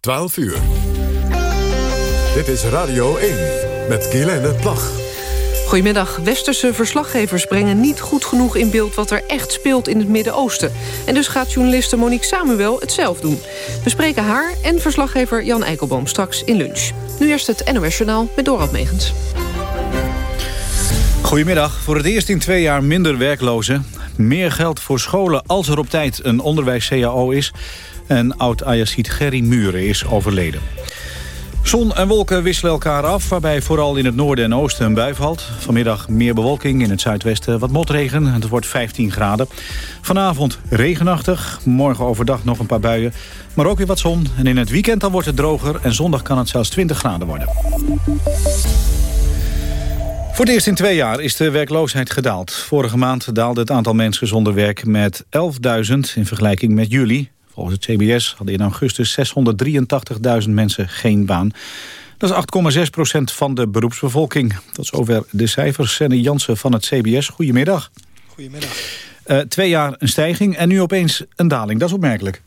12 uur. Dit is Radio 1 met Guylaine Plag. Goedemiddag. Westerse verslaggevers brengen niet goed genoeg in beeld... wat er echt speelt in het Midden-Oosten. En dus gaat journaliste Monique Samuel het zelf doen. We spreken haar en verslaggever Jan Eikelboom straks in lunch. Nu eerst het NOS Journaal met Dorald Megens. Goedemiddag. Voor het eerst in twee jaar minder werklozen. Meer geld voor scholen als er op tijd een onderwijs-CAO is. En oud-Ayacid Gerry Muren is overleden. Zon en wolken wisselen elkaar af, waarbij vooral in het noorden en oosten een bui valt. Vanmiddag meer bewolking, in het zuidwesten wat motregen. Het wordt 15 graden. Vanavond regenachtig, morgen overdag nog een paar buien. Maar ook weer wat zon. En in het weekend dan wordt het droger en zondag kan het zelfs 20 graden worden. Voor het eerst in twee jaar is de werkloosheid gedaald. Vorige maand daalde het aantal mensen zonder werk met 11.000 in vergelijking met juli. Volgens het CBS hadden in augustus 683.000 mensen geen baan. Dat is 8,6 procent van de beroepsbevolking. Tot zover de cijfers. Senne Jansen van het CBS, goedemiddag. Goedemiddag. Uh, twee jaar een stijging en nu opeens een daling. Dat is opmerkelijk.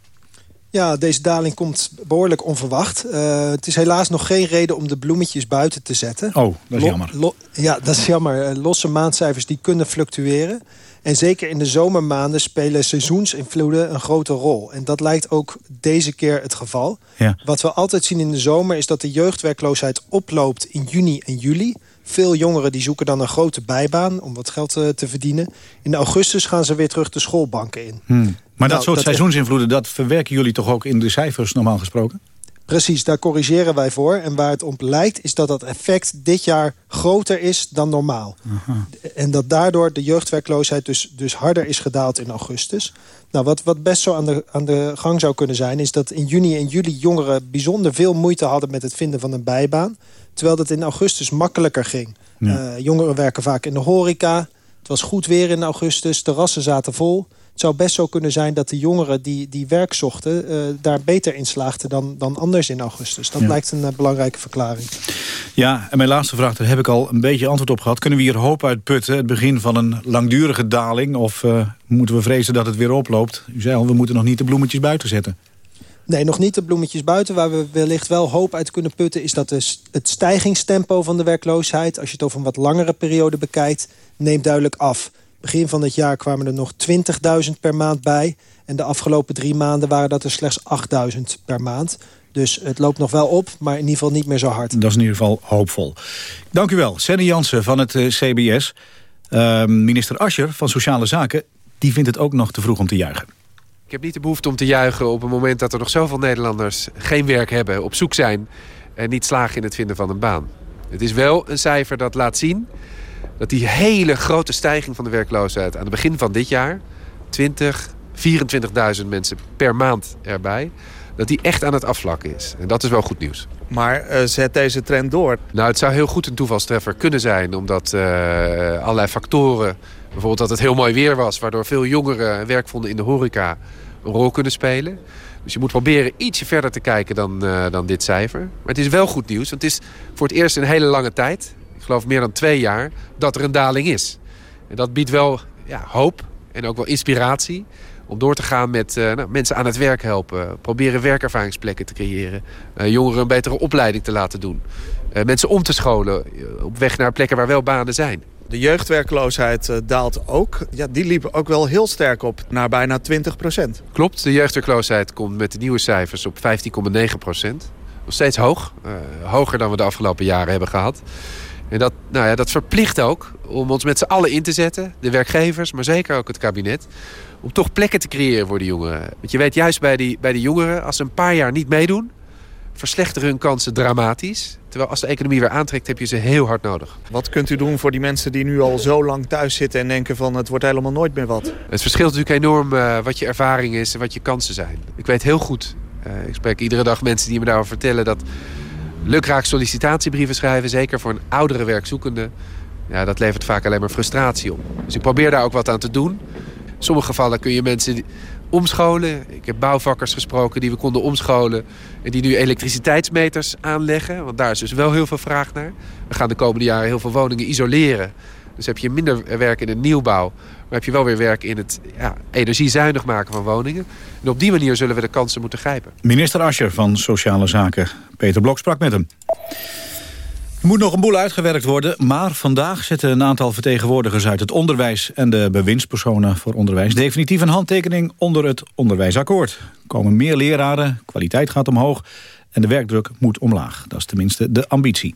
Ja, deze daling komt behoorlijk onverwacht. Uh, het is helaas nog geen reden om de bloemetjes buiten te zetten. Oh, dat is jammer. ja, dat is jammer. Uh, losse maandcijfers die kunnen fluctueren. En zeker in de zomermaanden spelen seizoensinvloeden een grote rol. En dat lijkt ook deze keer het geval. Ja. Wat we altijd zien in de zomer is dat de jeugdwerkloosheid oploopt in juni en juli. Veel jongeren die zoeken dan een grote bijbaan om wat geld uh, te verdienen. In augustus gaan ze weer terug de schoolbanken in. Hmm. Maar nou, dat soort dat seizoensinvloeden, dat verwerken jullie toch ook in de cijfers normaal gesproken? Precies, daar corrigeren wij voor. En waar het op lijkt is dat dat effect dit jaar groter is dan normaal. Aha. En dat daardoor de jeugdwerkloosheid dus, dus harder is gedaald in augustus. Nou, wat, wat best zo aan de, aan de gang zou kunnen zijn... is dat in juni en juli jongeren bijzonder veel moeite hadden... met het vinden van een bijbaan. Terwijl dat in augustus makkelijker ging. Ja. Uh, jongeren werken vaak in de horeca. Het was goed weer in augustus, terrassen zaten vol... Het zou best zo kunnen zijn dat de jongeren die, die werk zochten... Uh, daar beter in slaagden dan, dan anders in augustus. Dat Ja. lijkt een uh, belangrijke verklaring. Ja, en mijn laatste vraag, daar heb ik al een beetje antwoord op gehad. Kunnen we hier hoop uit putten, het begin van een langdurige daling... of uh, moeten we vrezen dat het weer oploopt? U zei al, we moeten nog niet de bloemetjes buiten zetten. Nee, nog niet de bloemetjes buiten. Waar we wellicht wel hoop uit kunnen putten... is dat het stijgingstempo van de werkloosheid... als je het over een wat langere periode bekijkt... neemt duidelijk af. Begin van het jaar kwamen er nog 20.000 per maand bij. En de afgelopen drie maanden waren dat er slechts 8.000 per maand. Dus het loopt nog wel op, maar in ieder geval niet meer zo hard. Dat is in ieder geval hoopvol. Dank u wel. Senny Jansen van het uh, CBS. Uh, minister Ascher van Sociale Zaken, die vindt het ook nog te vroeg om te juichen. Ik heb niet de behoefte om te juichen op het moment dat er nog zoveel Nederlanders geen werk hebben, op zoek zijn en niet slagen in het vinden van een baan. Het is wel een cijfer dat laat zien dat die hele grote stijging van de werkloosheid aan het begin van dit jaar, 20, 24.000 mensen per maand erbij, dat die echt aan het afvlakken is. En dat is wel goed nieuws. Maar uh, zet deze trend door? Nou, het zou heel goed een toevalstreffer kunnen zijn, omdat uh, allerlei factoren, bijvoorbeeld dat het heel mooi weer was, waardoor veel jongeren werk vonden in de horeca, een rol kunnen spelen. Dus je moet proberen ietsje verder te kijken dan, uh, dan dit cijfer. Maar het is wel goed nieuws, want het is voor het eerst in een hele lange tijd ik geloof meer dan twee jaar, dat er een daling is. En dat biedt wel ja, hoop en ook wel inspiratie om door te gaan met uh, nou, mensen aan het werk helpen. Proberen werkervaringsplekken te creëren. Uh, jongeren een betere opleiding te laten doen. Mensen om te scholen op weg naar plekken waar wel banen zijn. De jeugdwerkloosheid daalt ook. Ja, die liep ook wel heel sterk op, naar bijna 20 procent. Klopt, de jeugdwerkloosheid komt met de nieuwe cijfers op 15,9 procent. Nog steeds hoog. hoger dan we de afgelopen jaren hebben gehad. En dat, nou ja, dat verplicht ook om ons met z'n allen in te zetten. De werkgevers, maar zeker ook het kabinet. Om toch plekken te creëren voor de jongeren. Want je weet juist bij die, bij die jongeren, als ze een paar jaar niet meedoen... verslechteren hun kansen dramatisch. Terwijl als de economie weer aantrekt, heb je ze heel hard nodig. Wat kunt u doen voor die mensen die nu al zo lang thuis zitten... en denken van het wordt helemaal nooit meer wat? Het verschilt natuurlijk enorm uh, wat je ervaring is en wat je kansen zijn. Ik weet heel goed, uh, ik spreek iedere dag mensen die me daarover vertellen... dat lukraak sollicitatiebrieven schrijven, zeker voor een oudere werkzoekende... Ja, dat levert vaak alleen maar frustratie op. Dus ik probeer daar ook wat aan te doen. In sommige gevallen kun je mensen omscholen. Ik heb bouwvakkers gesproken die we konden omscholen... en die nu elektriciteitsmeters aanleggen. Want daar is dus wel heel veel vraag naar. We gaan de komende jaren heel veel woningen isoleren. Dus heb je minder werk in de nieuwbouw... heb je wel weer werk in het ja, energiezuinig maken van woningen. En op die manier zullen we de kansen moeten grijpen. Minister Ascher van Sociale Zaken. Peter Blok sprak met hem. Er moet nog een boel uitgewerkt worden, maar vandaag zetten een aantal vertegenwoordigers uit het onderwijs en de bewindspersonen voor onderwijs definitief een handtekening onder het onderwijsakkoord. Er komen meer leraren, kwaliteit gaat omhoog en de werkdruk moet omlaag. Dat is tenminste de ambitie.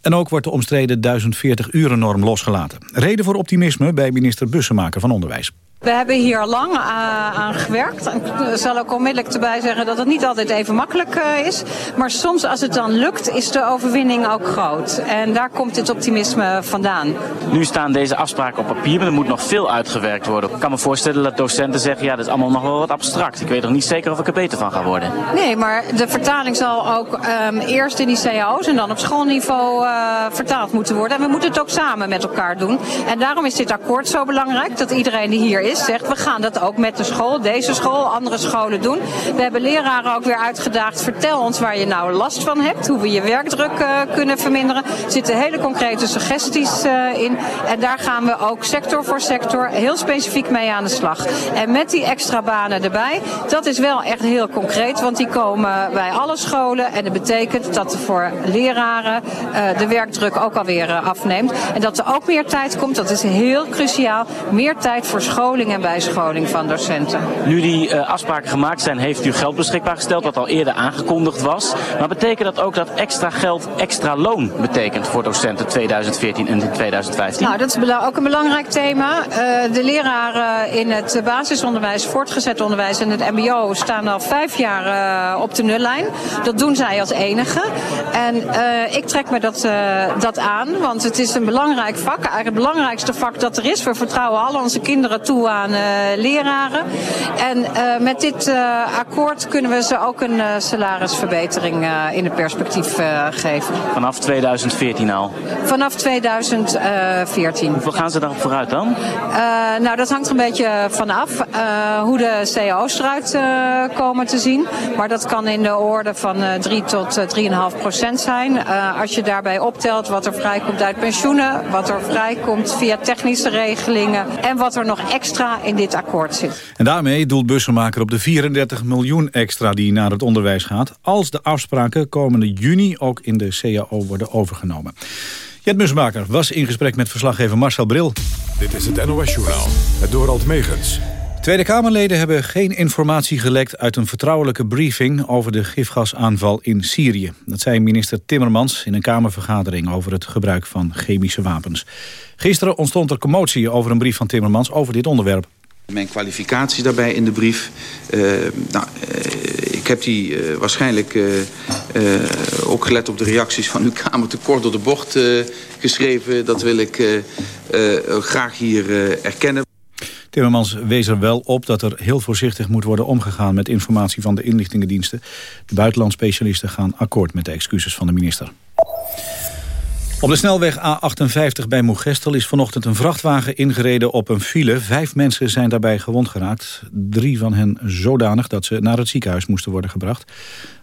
En ook wordt de omstreden 1040-uren-norm losgelaten. Reden voor optimisme bij minister Bussemaker van Onderwijs. We hebben hier lang uh, aan gewerkt. Ik zal ook onmiddellijk erbij zeggen dat het niet altijd even makkelijk uh, is. Maar soms als het dan lukt, is de overwinning ook groot. En daar komt dit optimisme vandaan. Nu staan deze afspraken op papier, maar er moet nog veel uitgewerkt worden. Ik kan me voorstellen dat docenten zeggen, ja, dat is allemaal nog wel wat abstract. Ik weet nog niet zeker of ik er beter van ga worden. Nee, maar de vertaling zal ook um, eerst in die cao's en dan op schoolniveau uh, vertaald moeten worden. En we moeten het ook samen met elkaar doen. En daarom is dit akkoord zo belangrijk, dat iedereen die hier is zegt, we gaan dat ook met de school, deze school, andere scholen doen. We hebben leraren ook weer uitgedaagd, vertel ons waar je nou last van hebt, hoe we je werkdruk uh, kunnen verminderen. Er zitten hele concrete suggesties uh, in en daar gaan we ook sector voor sector heel specifiek mee aan de slag. En met die extra banen erbij, dat is wel echt heel concreet, want die komen bij alle scholen en dat betekent dat voor leraren uh, de werkdruk ook alweer afneemt. En dat er ook meer tijd komt, dat is heel cruciaal, meer tijd voor scholing en bijscholing van docenten. Nu die uh, afspraken gemaakt zijn, heeft u geld beschikbaar gesteld, wat al eerder aangekondigd was. Maar betekent dat ook dat extra geld extra loon betekent voor docenten 2014 en 2015? Nou, dat is ook een belangrijk thema. Uh, de leraren in het basisonderwijs, voortgezet onderwijs en het mbo staan al vijf jaar uh, op de nullijn. Dat doen zij als enige. En ik trek me dat, dat aan, want het is een belangrijk vak. Eigenlijk het belangrijkste vak dat er is. We vertrouwen al onze kinderen toe aan uh, leraren. En uh, met dit uh, akkoord kunnen we ze ook een salarisverbetering in het perspectief geven. Vanaf 2014 al? Vanaf 2014. Hoeveel gaan ze daarop vooruit dan? nou, dat hangt er een beetje vanaf hoe de cao's eruit komen te zien. Maar dat kan in de orde van 3 tot 3,5 procent zijn. als je daarbij optelt wat er vrijkomt uit pensioenen, wat er vrijkomt via technische regelingen en wat er nog extra in dit akkoord zit. En daarmee doelt Bussenmaker op de 34 miljoen extra die naar het onderwijs gaat... als de afspraken komende juni ook in de CAO worden overgenomen. Jet Bussenmaker was in gesprek met verslaggever Marcel Bril. Dit is het NOS Journaal, het Dorald Megens. Tweede Kamerleden hebben geen informatie gelekt uit een vertrouwelijke briefing over de gifgasaanval in Syrië. Dat zei minister Timmermans in een Kamervergadering over het gebruik van chemische wapens. Gisteren ontstond er commotie over een brief van Timmermans over dit onderwerp. Mijn kwalificatie daarbij in de brief. Uh, nou, uh, ik heb die uh, waarschijnlijk ook gelet op de reacties van uw Kamer te kort door de bocht geschreven. Dat wil ik graag hier erkennen. Timmermans wees er wel op dat er heel voorzichtig moet worden omgegaan met informatie van de inlichtingendiensten. De buitenlandspecialisten gaan akkoord met de excuses van de minister. Op de snelweg A58 bij Moegestel is vanochtend een vrachtwagen ingereden op een file. Vijf mensen zijn daarbij gewond geraakt. Drie van hen zodanig dat ze naar het ziekenhuis moesten worden gebracht.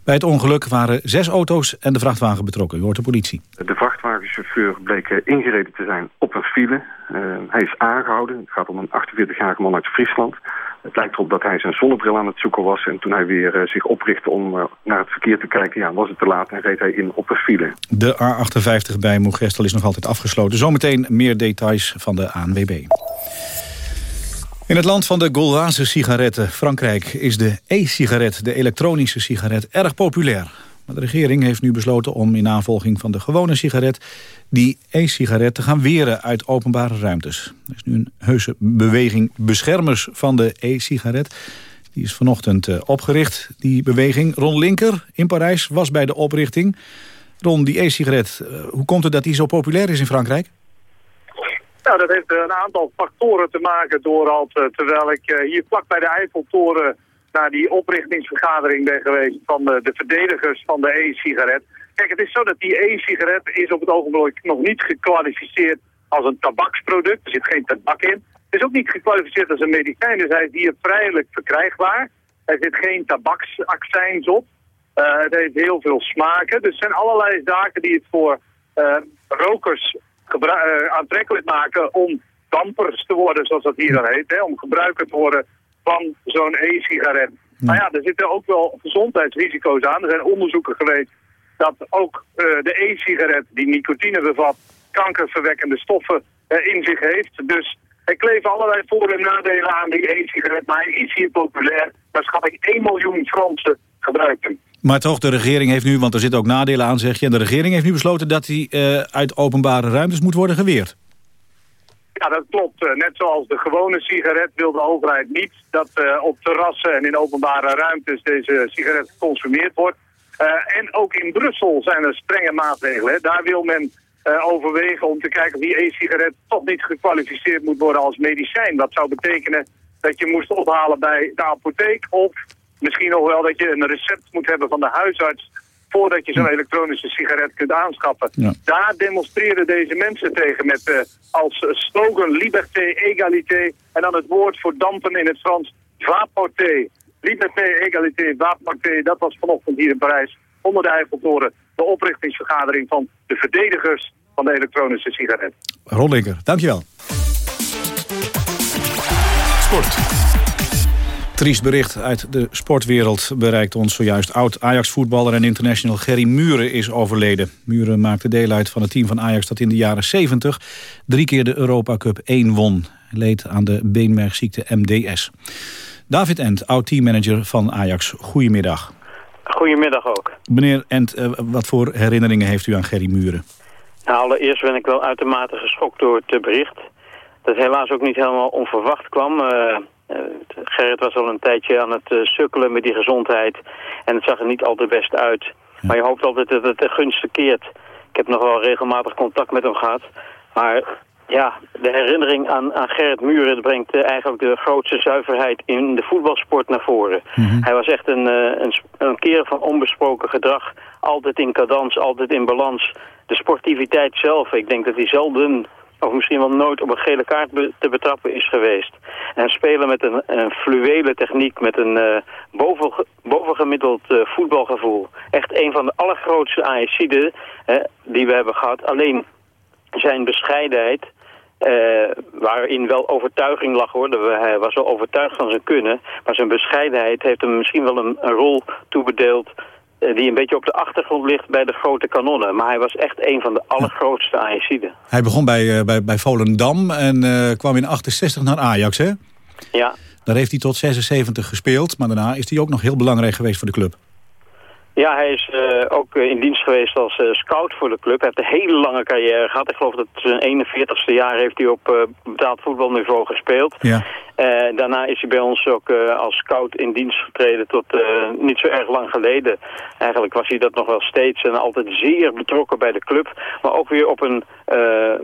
Bij het ongeluk waren zes auto's en de vrachtwagen betrokken. U hoort de politie. De vrachtwagenchauffeur bleek ingereden te zijn op een file. Uh, hij is aangehouden. Het gaat om een 48-jarige man uit Friesland. Het lijkt erop dat hij zijn zonnebril aan het zoeken was. En toen hij weer uh, zich oprichtte om uh, naar het verkeer te kijken... Ja, was het te laat en reed hij in op een file. De A58 bij Moegestel is nog altijd afgesloten. Zometeen meer details van de ANWB. In het land van de Gauloise sigaretten, Frankrijk, is de e-sigaret, de elektronische sigaret, erg populair. Maar de regering heeft nu besloten om in navolging van de gewone sigaret... die e-sigaret te gaan weren uit openbare ruimtes. Er is nu een heuse beweging beschermers van de e-sigaret. Die is vanochtend uh, opgericht, die beweging. Ron Linker in Parijs was bij de oprichting. Ron, die e-sigaret, uh, hoe komt het dat die zo populair is in Frankrijk? Nou, dat heeft een aantal factoren te maken door terwijl ik uh, hier vlak bij de Eiffeltoren naar die oprichtingsvergadering ben geweest van de, de verdedigers van de e-sigaret. Kijk, het is zo dat die e-sigaret is op het ogenblik nog niet gekwalificeerd als een tabaksproduct. Er zit geen tabak in. Het is ook niet gekwalificeerd als een medicijn, dus hij is hier vrijelijk verkrijgbaar. Er zit geen tabaksaccijns op. Uh, het heeft heel veel smaken. Dus er zijn allerlei zaken die het voor uh, rokers aantrekkelijk maken om dampers te worden, zoals dat hier dan heet. Hè, om gebruiker te worden van zo'n e-sigaret. Maar ja, er zitten ook wel gezondheidsrisico's aan. Er zijn onderzoeken geweest dat ook uh, de e-sigaret die nicotine bevat... kankerverwekkende stoffen uh, in zich heeft. Dus er kleven allerlei voor- en nadelen aan die e-sigaret. Maar hij is hier populair. Ik 1 miljoen Fransen gebruiken. Maar toch, de regering heeft nu, want er zitten ook nadelen aan, zeg je... en de regering heeft nu besloten dat hij uh, uit openbare ruimtes moet worden geweerd. Ja, dat klopt. Uh, net zoals de gewone sigaret wil de overheid niet... dat uh, op terrassen en in openbare ruimtes deze sigaret geconsumeerd wordt. en ook in Brussel zijn er strenge maatregelen. Daar wil men overwegen om te kijken of die e-sigaret... toch niet gekwalificeerd moet worden als medicijn. Dat zou betekenen dat je moest ophalen bij de apotheek... of misschien nog wel dat je een recept moet hebben van de huisarts voordat je zo'n elektronische sigaret kunt aanschaffen. Ja. Daar demonstreren deze mensen tegen met uh, als slogan liberté, égalité en dan het woord voor dampen in het Frans vapoté. Liberté, égalité, vapoté, dat was vanochtend hier in Parijs onder de Eiffeltoren de oprichtingsvergadering van de verdedigers van de elektronische sigaret. Ron Linker, dankjewel. Sport. Triest bericht uit de sportwereld bereikt ons zojuist. Oud-Ajax-voetballer en international Gerry Muren is overleden. Muren maakte deel uit van het team van Ajax dat in de jaren 70... drie keer de Europa Cup 1 won. Leed aan de beenmergziekte MDS. David Ent, oud-teammanager van Ajax. Goedemiddag. Goedemiddag ook. Meneer Ent, eh, wat voor herinneringen heeft u aan Gerry Muren? Nou, allereerst ben ik wel uitermate geschokt door het bericht. Dat helaas ook niet helemaal onverwacht kwam... Uh, Gerrit was al een tijdje aan het uh, sukkelen met die gezondheid. En het zag er niet al te best uit. Maar je hoopt altijd dat het de gunst keert. Ik heb nog wel regelmatig contact met hem gehad. Maar ja, de herinnering aan, aan Gerrit Muren brengt uh, eigenlijk de grootste zuiverheid in de voetbalsport naar voren. Mm -hmm. Hij was echt een, een, een keer van onbesproken gedrag. Altijd in cadans, altijd in balans. De sportiviteit zelf, ik denk dat hij zelden of misschien wel nooit op een gele kaart te betrappen is geweest. En spelen met een, een fluwele techniek, met een boven, bovengemiddeld uh, voetbalgevoel. Echt een van de allergrootste ASC'den die we hebben gehad. Alleen zijn bescheidenheid, waarin wel overtuiging lag hoor, hij was wel overtuigd van zijn kunnen, maar zijn bescheidenheid heeft hem misschien wel een, een rol toebedeeld die een beetje op de achtergrond ligt bij de grote kanonnen. Maar hij was echt een van de allergrootste Ajaxiden. Hij begon bij, uh, bij, bij Volendam en uh, kwam in 68 naar Ajax, hè? Ja. Daar heeft hij tot 76 gespeeld, maar daarna is hij ook nog heel belangrijk geweest voor de club. Ja, hij is uh, ook in dienst geweest als uh, scout voor de club. Hij heeft een hele lange carrière gehad. Ik geloof dat zijn 41ste jaar heeft hij op uh, betaald voetbalniveau gespeeld. Ja. Daarna is hij bij ons ook als scout in dienst getreden tot niet zo erg lang geleden. Eigenlijk was hij dat nog wel steeds en altijd zeer betrokken bij de club. Maar ook weer op een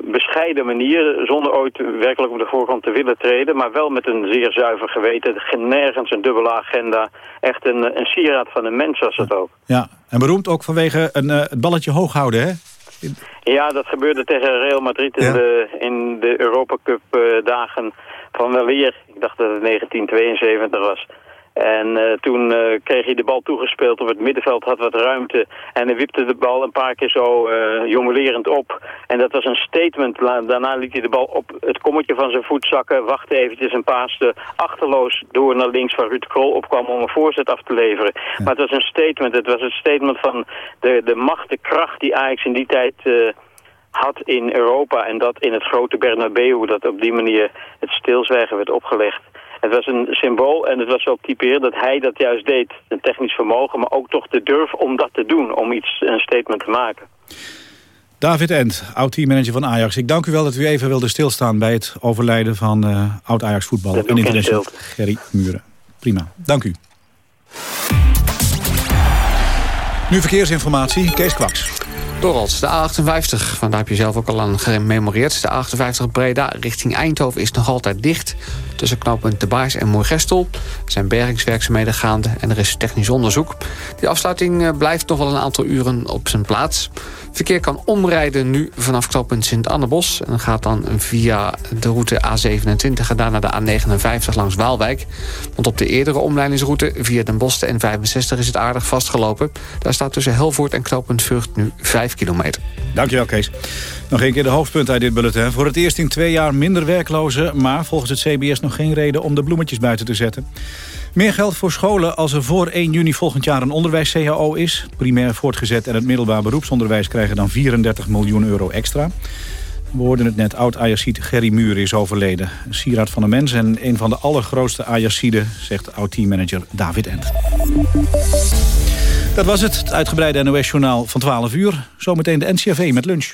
bescheiden manier, zonder ooit werkelijk op de voorgrond te willen treden. Maar wel met een zeer zuiver geweten. Nergens een dubbele agenda. Echt een, een sieraad van een mens was het ook. Ja, en beroemd ook vanwege een, het balletje hoog houden, hè? Ja, dat gebeurde tegen Real Madrid in, ja. de, in de Europa Cup uh, dagen van weleer. Ik dacht dat het 1972 was. En uh, toen uh, kreeg hij de bal toegespeeld op het middenveld, had wat ruimte. En hij wipte de bal een paar keer zo uh, jongelerend op. En dat was een statement. Daarna liet hij de bal op het kommetje van zijn voet zakken. Wachtte eventjes en paaste achterloos door naar links waar Ruud Krol opkwam om een voorzet af te leveren. Ja. Maar het was een statement. Het was een statement van de, de macht, de kracht die Ajax in die tijd had in Europa. En dat in het grote Bernabeu, dat op die manier het stilzwijgen werd opgelegd. Het was een symbool en het was wel typerend dat hij dat juist deed. Een technisch vermogen, maar ook toch de durf om dat te doen. Om iets, een statement te maken. David End, oud-teammanager van Ajax. Ik dank u wel dat u even wilde stilstaan bij het overlijden van uh, oud-Ajax-voetballer en international Gerry Muren. Prima, dank u. Nu verkeersinformatie, Kees Kwaks. Dorald, de A58, vandaar heb je zelf ook al aan gememoreerd. De A58 Breda richting Eindhoven is nog altijd dicht. Tussen knooppunt De Baars en Moergestel zijn bergingswerkzaamheden gaande en er is technisch onderzoek. Die afsluiting blijft nog wel een aantal uren op zijn plaats. Verkeer kan omrijden nu vanaf knooppunt Sint-Annebos. En gaat dan via de route A27 en daarna de A59 langs Waalwijk. Want op de eerdere omleidingsroute via Den Bosch en 65 is het aardig vastgelopen. Daar staat tussen Helvoort en knooppunt Vught nu 5 5 kilometer. Dankjewel, Kees. Nog een keer de hoofdpunt uit dit bulletin. Voor het eerst in twee jaar minder werklozen... maar volgens het CBS nog geen reden om de bloemetjes buiten te zetten. Meer geld voor scholen als er voor 1 juni volgend jaar een onderwijs-CAO is. Primair voortgezet en het middelbaar beroepsonderwijs krijgen dan 34 miljoen euro extra. We hoorden het net, oud-Ajaxiet Gerry Muur is overleden. Sieraad van de mens en een van de allergrootste Ajaxiden... zegt oud-teammanager David Ent. Dat was het, het uitgebreide NOS-journaal van 12 uur. Zometeen de NCRV met lunch.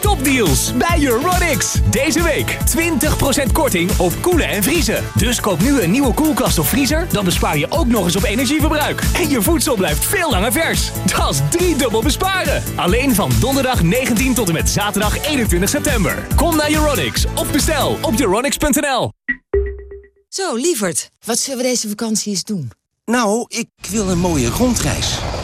Topdeals bij Euronics. Deze week 20% korting op koelen en vriezen. Dus koop nu een nieuwe koelkast of vriezer, dan bespaar je ook nog eens op energieverbruik. En je voedsel blijft veel langer vers. Dat is driedubbel besparen. Alleen van donderdag 19 tot en met zaterdag 21 september. Kom naar Euronics of bestel op euronics.nl. Zo, lieverd, wat zullen we deze vakantie eens doen? Nou, ik wil een mooie rondreis.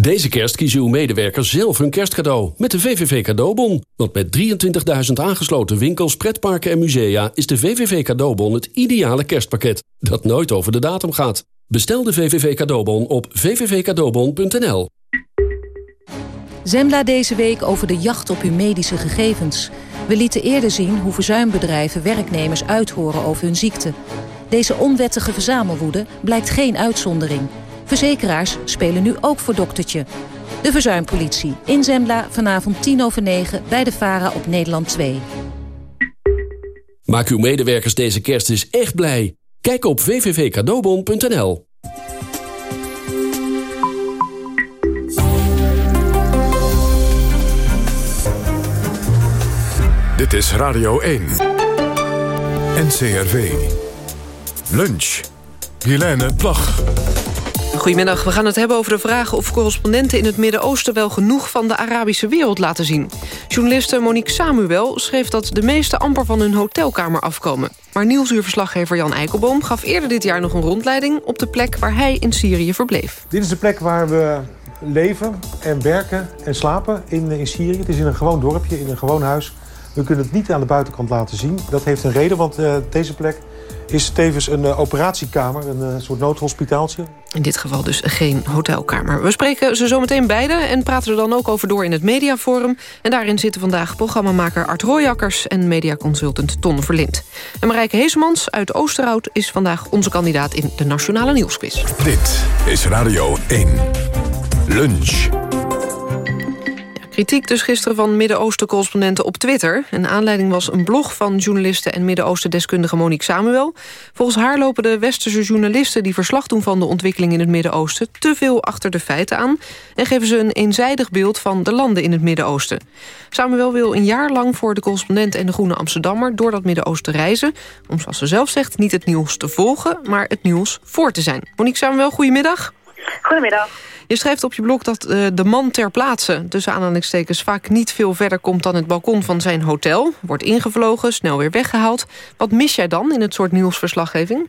Deze kerst kiezen uw medewerkers zelf hun kerstcadeau met de VVV Cadeaubon. Want met 23.000 aangesloten winkels, pretparken en musea... is de VVV Cadeaubon het ideale kerstpakket dat nooit over de datum gaat. Bestel de VVV Cadeaubon op vvvcadeaubon.nl. Zembla deze week over de jacht op uw medische gegevens. We lieten eerder zien hoe verzuimbedrijven werknemers uithoren over hun ziekte. Deze onwettige verzamelwoede blijkt geen uitzondering... Verzekeraars spelen nu ook voor doktertje. De Verzuimpolitie in Zembla vanavond 10 over 9 bij de VARA op Nederland 2. Maak uw medewerkers deze kerst eens echt blij. Kijk op www.cadeaubon.nl Dit is Radio 1. NCRV. Lunch. Helene Plag. Goedemiddag, we gaan het hebben over de vraag of correspondenten in het Midden-Oosten wel genoeg van de Arabische wereld laten zien. Journaliste Monique Samuel schreef dat de meesten amper van hun hotelkamer afkomen. Maar nieuwsuurverslaggever Jan Eikelboom gaf eerder dit jaar nog een rondleiding op de plek waar hij in Syrië verbleef. Dit is de plek waar we leven en werken en slapen in, in Syrië. Het is in een gewoon dorpje, in een gewoon huis. We kunnen het niet aan de buitenkant laten zien. Dat heeft een reden, want uh, deze plek is tevens een uh, operatiekamer, een uh, soort noodhospitaaltje. In dit geval dus geen hotelkamer. We spreken ze zometeen beide en praten er dan ook over door in het Mediaforum. En daarin zitten vandaag programmamaker Art Rooijakkers... en mediaconsultant Ton Verlind. En Marijke Heesemans uit Oosterhout is vandaag onze kandidaat... in de Nationale Nieuwsquiz. Dit is Radio 1. Lunch. Kritiek dus gisteren van Midden-Oosten-correspondenten op Twitter. Een aanleiding was een blog van journaliste en Midden-Oosten-deskundige Monique Samuel. Volgens haar lopen de westerse journalisten die verslag doen van de ontwikkeling in het Midden-Oosten... te veel achter de feiten aan en geven ze een eenzijdig beeld van de landen in het Midden-Oosten. Samuel wil een jaar lang voor de correspondent en de Groene Amsterdammer... door dat Midden-Oosten reizen, om zoals ze zelf zegt niet het nieuws te volgen... maar het nieuws voor te zijn. Monique Samuel, goedemiddag. Goedemiddag. Je schrijft op je blog dat uh, de man ter plaatse... tussen aanhalingstekens vaak niet veel verder komt dan het balkon van zijn hotel. Wordt ingevlogen, snel weer weggehaald. Wat mis jij dan in het soort nieuwsverslaggeving?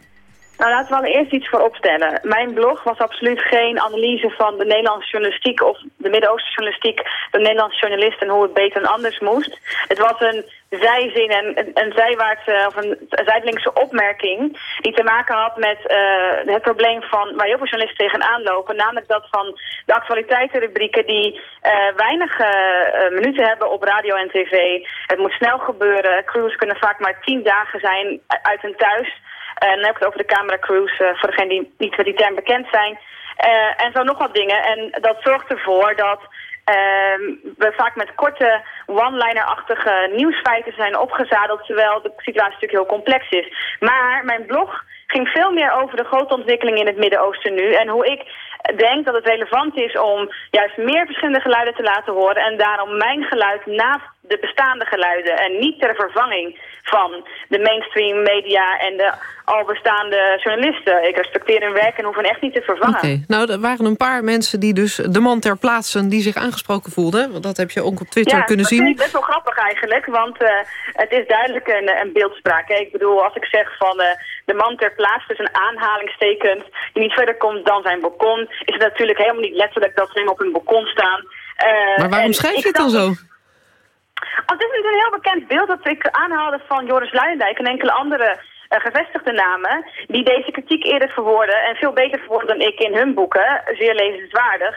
Nou, laten we allereerst iets voor opstellen. Mijn blog was absoluut geen analyse van de Nederlandse journalistiek... of de Midden-Oosten journalistiek, de Nederlandse journalist... en hoe het beter en anders moest. Het was een zijzin en een zijwaartse of een zijdelingse opmerking... die te maken had met uh, het probleem van waar heel veel journalisten tegenaan lopen... namelijk dat van de actualiteitenrubrieken die uh, weinig minuten hebben op radio en tv. Het moet snel gebeuren. Crews kunnen vaak maar tien dagen zijn uit hun thuis... En dan heb ik het over de camera crews, uh, voor degenen die niet met die term bekend zijn. Uh, en zo nog wat dingen. En dat zorgt ervoor dat ehm, we vaak met korte one-liner-achtige nieuwsfeiten zijn opgezadeld, terwijl de situatie natuurlijk heel complex is. Maar mijn blog ging veel meer over de grote ontwikkelingen in het Midden-Oosten nu en hoe ik denk dat het relevant is om juist meer verschillende geluiden te laten horen en daarom mijn geluid naast de bestaande geluiden en niet ter vervanging van de mainstream media en de al bestaande journalisten. Ik respecteer hun werk en hoef hen echt niet te vervangen. Oké, nou er waren een paar mensen die dus de man ter plaatse die zich aangesproken voelden. Want dat heb je ook op Twitter ja, kunnen dat zien. vind ik best wel grappig eigenlijk, want uh, het is duidelijk een, een beeldspraak. Hè? Ik bedoel, als ik zeg van uh, de man ter plaatse, dus een aanhalingstekend, die niet verder komt dan zijn balkon, is het natuurlijk helemaal niet letterlijk dat ze hem op hun balkon staan. Uh, maar waarom schrijf je het dan zo? Oh, het is een heel bekend beeld dat ik aanhaalde van Joris Luijendijk en enkele andere uh, gevestigde namen... die deze kritiek eerder verwoorden en veel beter verwoorden dan ik in hun boeken. Zeer lezenswaardig.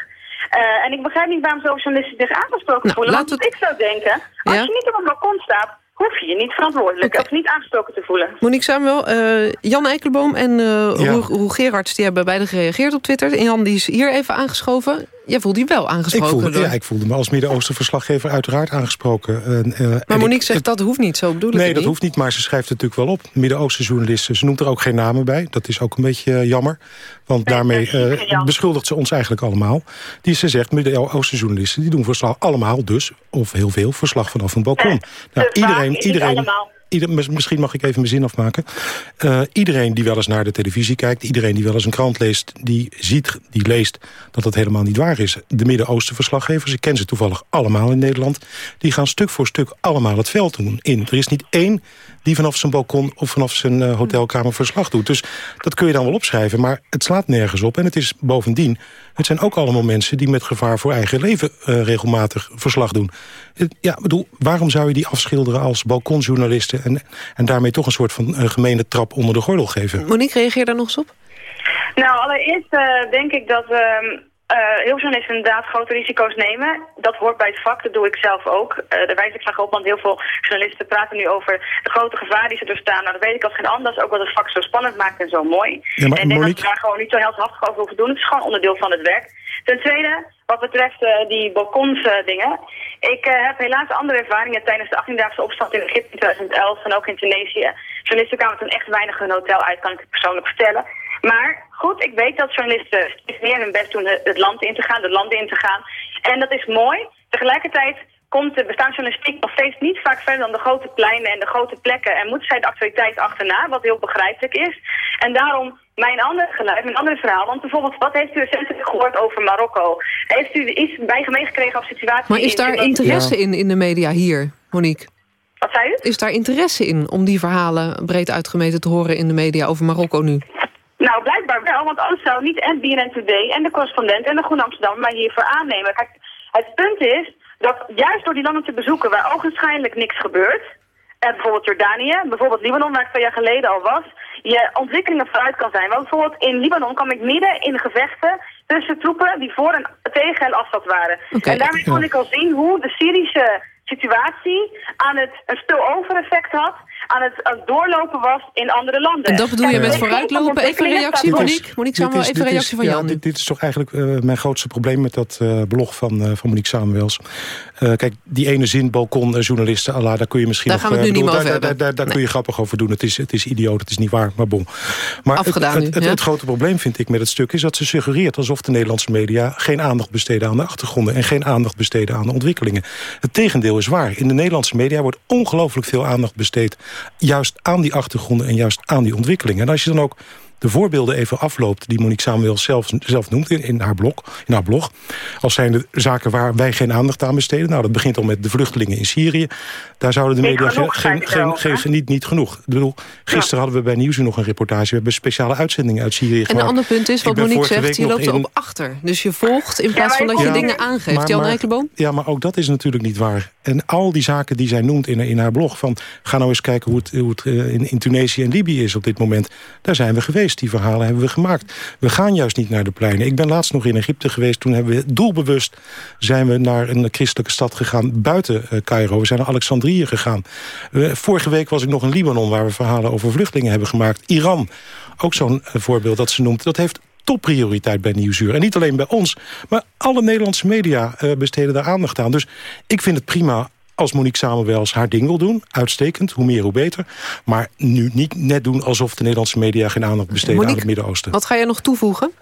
Uh, en ik begrijp niet waarom zo'n journalisten zich aangesproken nou, voelen. Want het... ik zou denken, als ja? je niet op een balkon staat... hoef je je niet verantwoordelijk okay. of niet aangesproken te voelen. Monique Samuel, uh, Jan Eikelboom en uh, ja. Roel Gerards... die hebben beide gereageerd op Twitter. En Jan die is hier even aangeschoven. Jij voelde je wel aangesproken? Ik voelde, ja, ik voelde me als Midden-Oosten verslaggever uiteraard aangesproken. Uh, maar Monique ik, zegt dat hoeft niet, zo bedoel ik Nee, dat hoeft niet, maar ze schrijft het natuurlijk wel op. Midden-Oosten journalisten, ze noemt er ook geen namen bij. Dat is ook een beetje uh, jammer. Want nee, daarmee uh, beschuldigt ze ons eigenlijk allemaal. Die ze zegt, Midden-Oosten journalisten, die doen verslag allemaal dus... of heel veel, verslag vanaf een balkon. Nee, nou, iedereen, iedereen, misschien mag ik even mijn zin afmaken. Uh, iedereen die wel eens naar de televisie kijkt... iedereen die wel eens een krant leest, die ziet, die leest... dat het helemaal niet waar is. De Midden-Oosten verslaggevers, ik ken ze toevallig allemaal in Nederland... die gaan stuk voor stuk allemaal het veld doen in. Er is niet één die vanaf zijn balkon of vanaf zijn uh, hotelkamer verslag doet. Dus dat kun je dan wel opschrijven, maar het slaat nergens op. En het is bovendien, het zijn ook allemaal mensen... die met gevaar voor eigen leven uh, regelmatig verslag doen. Ja, bedoel, waarom zou je die afschilderen als balkonjournalisten... en, en daarmee toch een soort van uh, gemene trap onder de gordel geven? Monique, reageer daar nog eens op? Nou, allereerst uh, denk ik dat... Uh, uh, heel journalisten inderdaad grote risico's nemen. Dat hoort bij het vak, dat doe ik zelf ook. Uh, daar wijs ik graag op, want heel veel journalisten praten nu over de grote gevaar die ze doorstaan. Nou, dat weet ik als geen ander. Ook wat het vak zo spannend maakt en zo mooi. Ja, maar, en ik denk dat we daar gewoon niet zo heldhaftig over hoeven doen. Het is gewoon onderdeel van het werk. Ten tweede, wat betreft uh, die balkons dingen. Ik heb helaas andere ervaringen tijdens de 18-daagse opstand in Egypte in 2011 en ook in Tunesië. Journalisten kwamen toen echt weinig hun hotel uit, kan ik het persoonlijk vertellen. Maar goed, ik weet dat journalisten steeds meer hun best doen het land in te gaan, de landen in te gaan. En dat is mooi. Tegelijkertijd komt de bestaansjournalistiek nog steeds niet vaak verder dan de grote pleinen en de grote plekken. En moet zij de actualiteit achterna, wat heel begrijpelijk is. En daarom mijn andere geluid, mijn andere verhaal. Want bijvoorbeeld, wat heeft u recentelijk gehoord over Marokko? Heeft u iets bij meegekregen over situatie? Maar is daar interesse ja. in, in de media hier, Monique? Wat zei u? Is daar interesse in om die verhalen breed uitgemeten te horen in de media over Marokko nu? Nou, blijkbaar wel, want anders zou niet en BNN Today en de correspondent en de Groen Amsterdam mij hiervoor aannemen. Kijk, het punt is dat juist door die landen te bezoeken waar ogenschijnlijk niks gebeurt, en bijvoorbeeld Jordanië, bijvoorbeeld Libanon, waar ik twee jaar geleden al was, je ontwikkelingen vooruit kan zijn. Want bijvoorbeeld in Libanon kwam ik midden in gevechten tussen troepen die voor en tegen El Assad waren. Okay, en daarmee kon ik al zien hoe de Syrische situatie aan het een spill-over effect had aan het, aan het doorlopen was in andere landen. En dat bedoel je met vooruitlopen? Even een reactie, Monique. Monique, Samuel, even een reactie van ja, Jan. Dit, dit is toch eigenlijk eh, mijn grootste probleem met dat eh, blog van, eh, van Monique Samuels. Eh, kijk, die ene zin, balkonjournalisten, Allah, daar kun je misschien Daar nog... gaan we het nu niet daar, over daar, daar, daar kun je grappig over doen. Het is, het is idioot, het is niet waar, maar bon. Maar Afgedaan het, nu, het, ja. het grote probleem vind ik met het stuk is dat ze suggereert... alsof de Nederlandse media geen aandacht besteden aan de achtergronden... en geen aandacht besteden aan de ontwikkelingen. Het tegendeel is waar. In de Nederlandse media wordt ongelooflijk veel aandacht besteed... juist aan die achtergronden en juist aan die ontwikkelingen. En als je dan ook de voorbeelden even afloopt... die Monique Samuel zelf, zelf noemt in, in, haar blog, in haar blog... als zijn de zaken waar wij geen aandacht aan besteden. Nou, dat begint al met de vluchtelingen in Syrië. Daar zouden de Niet media genoeg, geen, geen, geen, niet, niet genoeg. Ik bedoel, gisteren hadden we bij Nieuwsuur nog een reportage. We hebben speciale uitzendingen uit Syrië En een ander punt is, wat Monique zegt, je loopt erop achter. Dus je volgt in plaats van dat je dingen aangeeft. Maar- Jan? Ja, maar ook dat is natuurlijk niet waar. En al die zaken die zij noemt in, in haar blog... van ga nou eens kijken hoe het, hoe het eh, in, in Tunesië en Libië is op dit moment... daar zijn we geweest, die verhalen hebben we gemaakt. We gaan juist niet naar de pleinen. Ik ben laatst nog in Egypte geweest. Toen hebben we doelbewust zijn we naar een christelijke stad gegaan... buiten eh, Cairo. We zijn naar Alexandrië gegaan. Eh, vorige week was ik nog in Libanon... waar we verhalen over vluchtelingen hebben gemaakt. Iran, ook zo'n eh, voorbeeld dat ze noemt. Dat heeft topprioriteit bij Nieuwsuur. En niet alleen bij ons, maar alle Nederlandse media besteden daar aandacht aan. Dus ik vind het prima als Monique Samenwels haar ding wil doen. Uitstekend, hoe meer hoe beter. Maar nu niet net doen alsof de Nederlandse media geen aandacht besteden Monique, aan het Midden-Oosten. Wat ga jij nog toevoegen?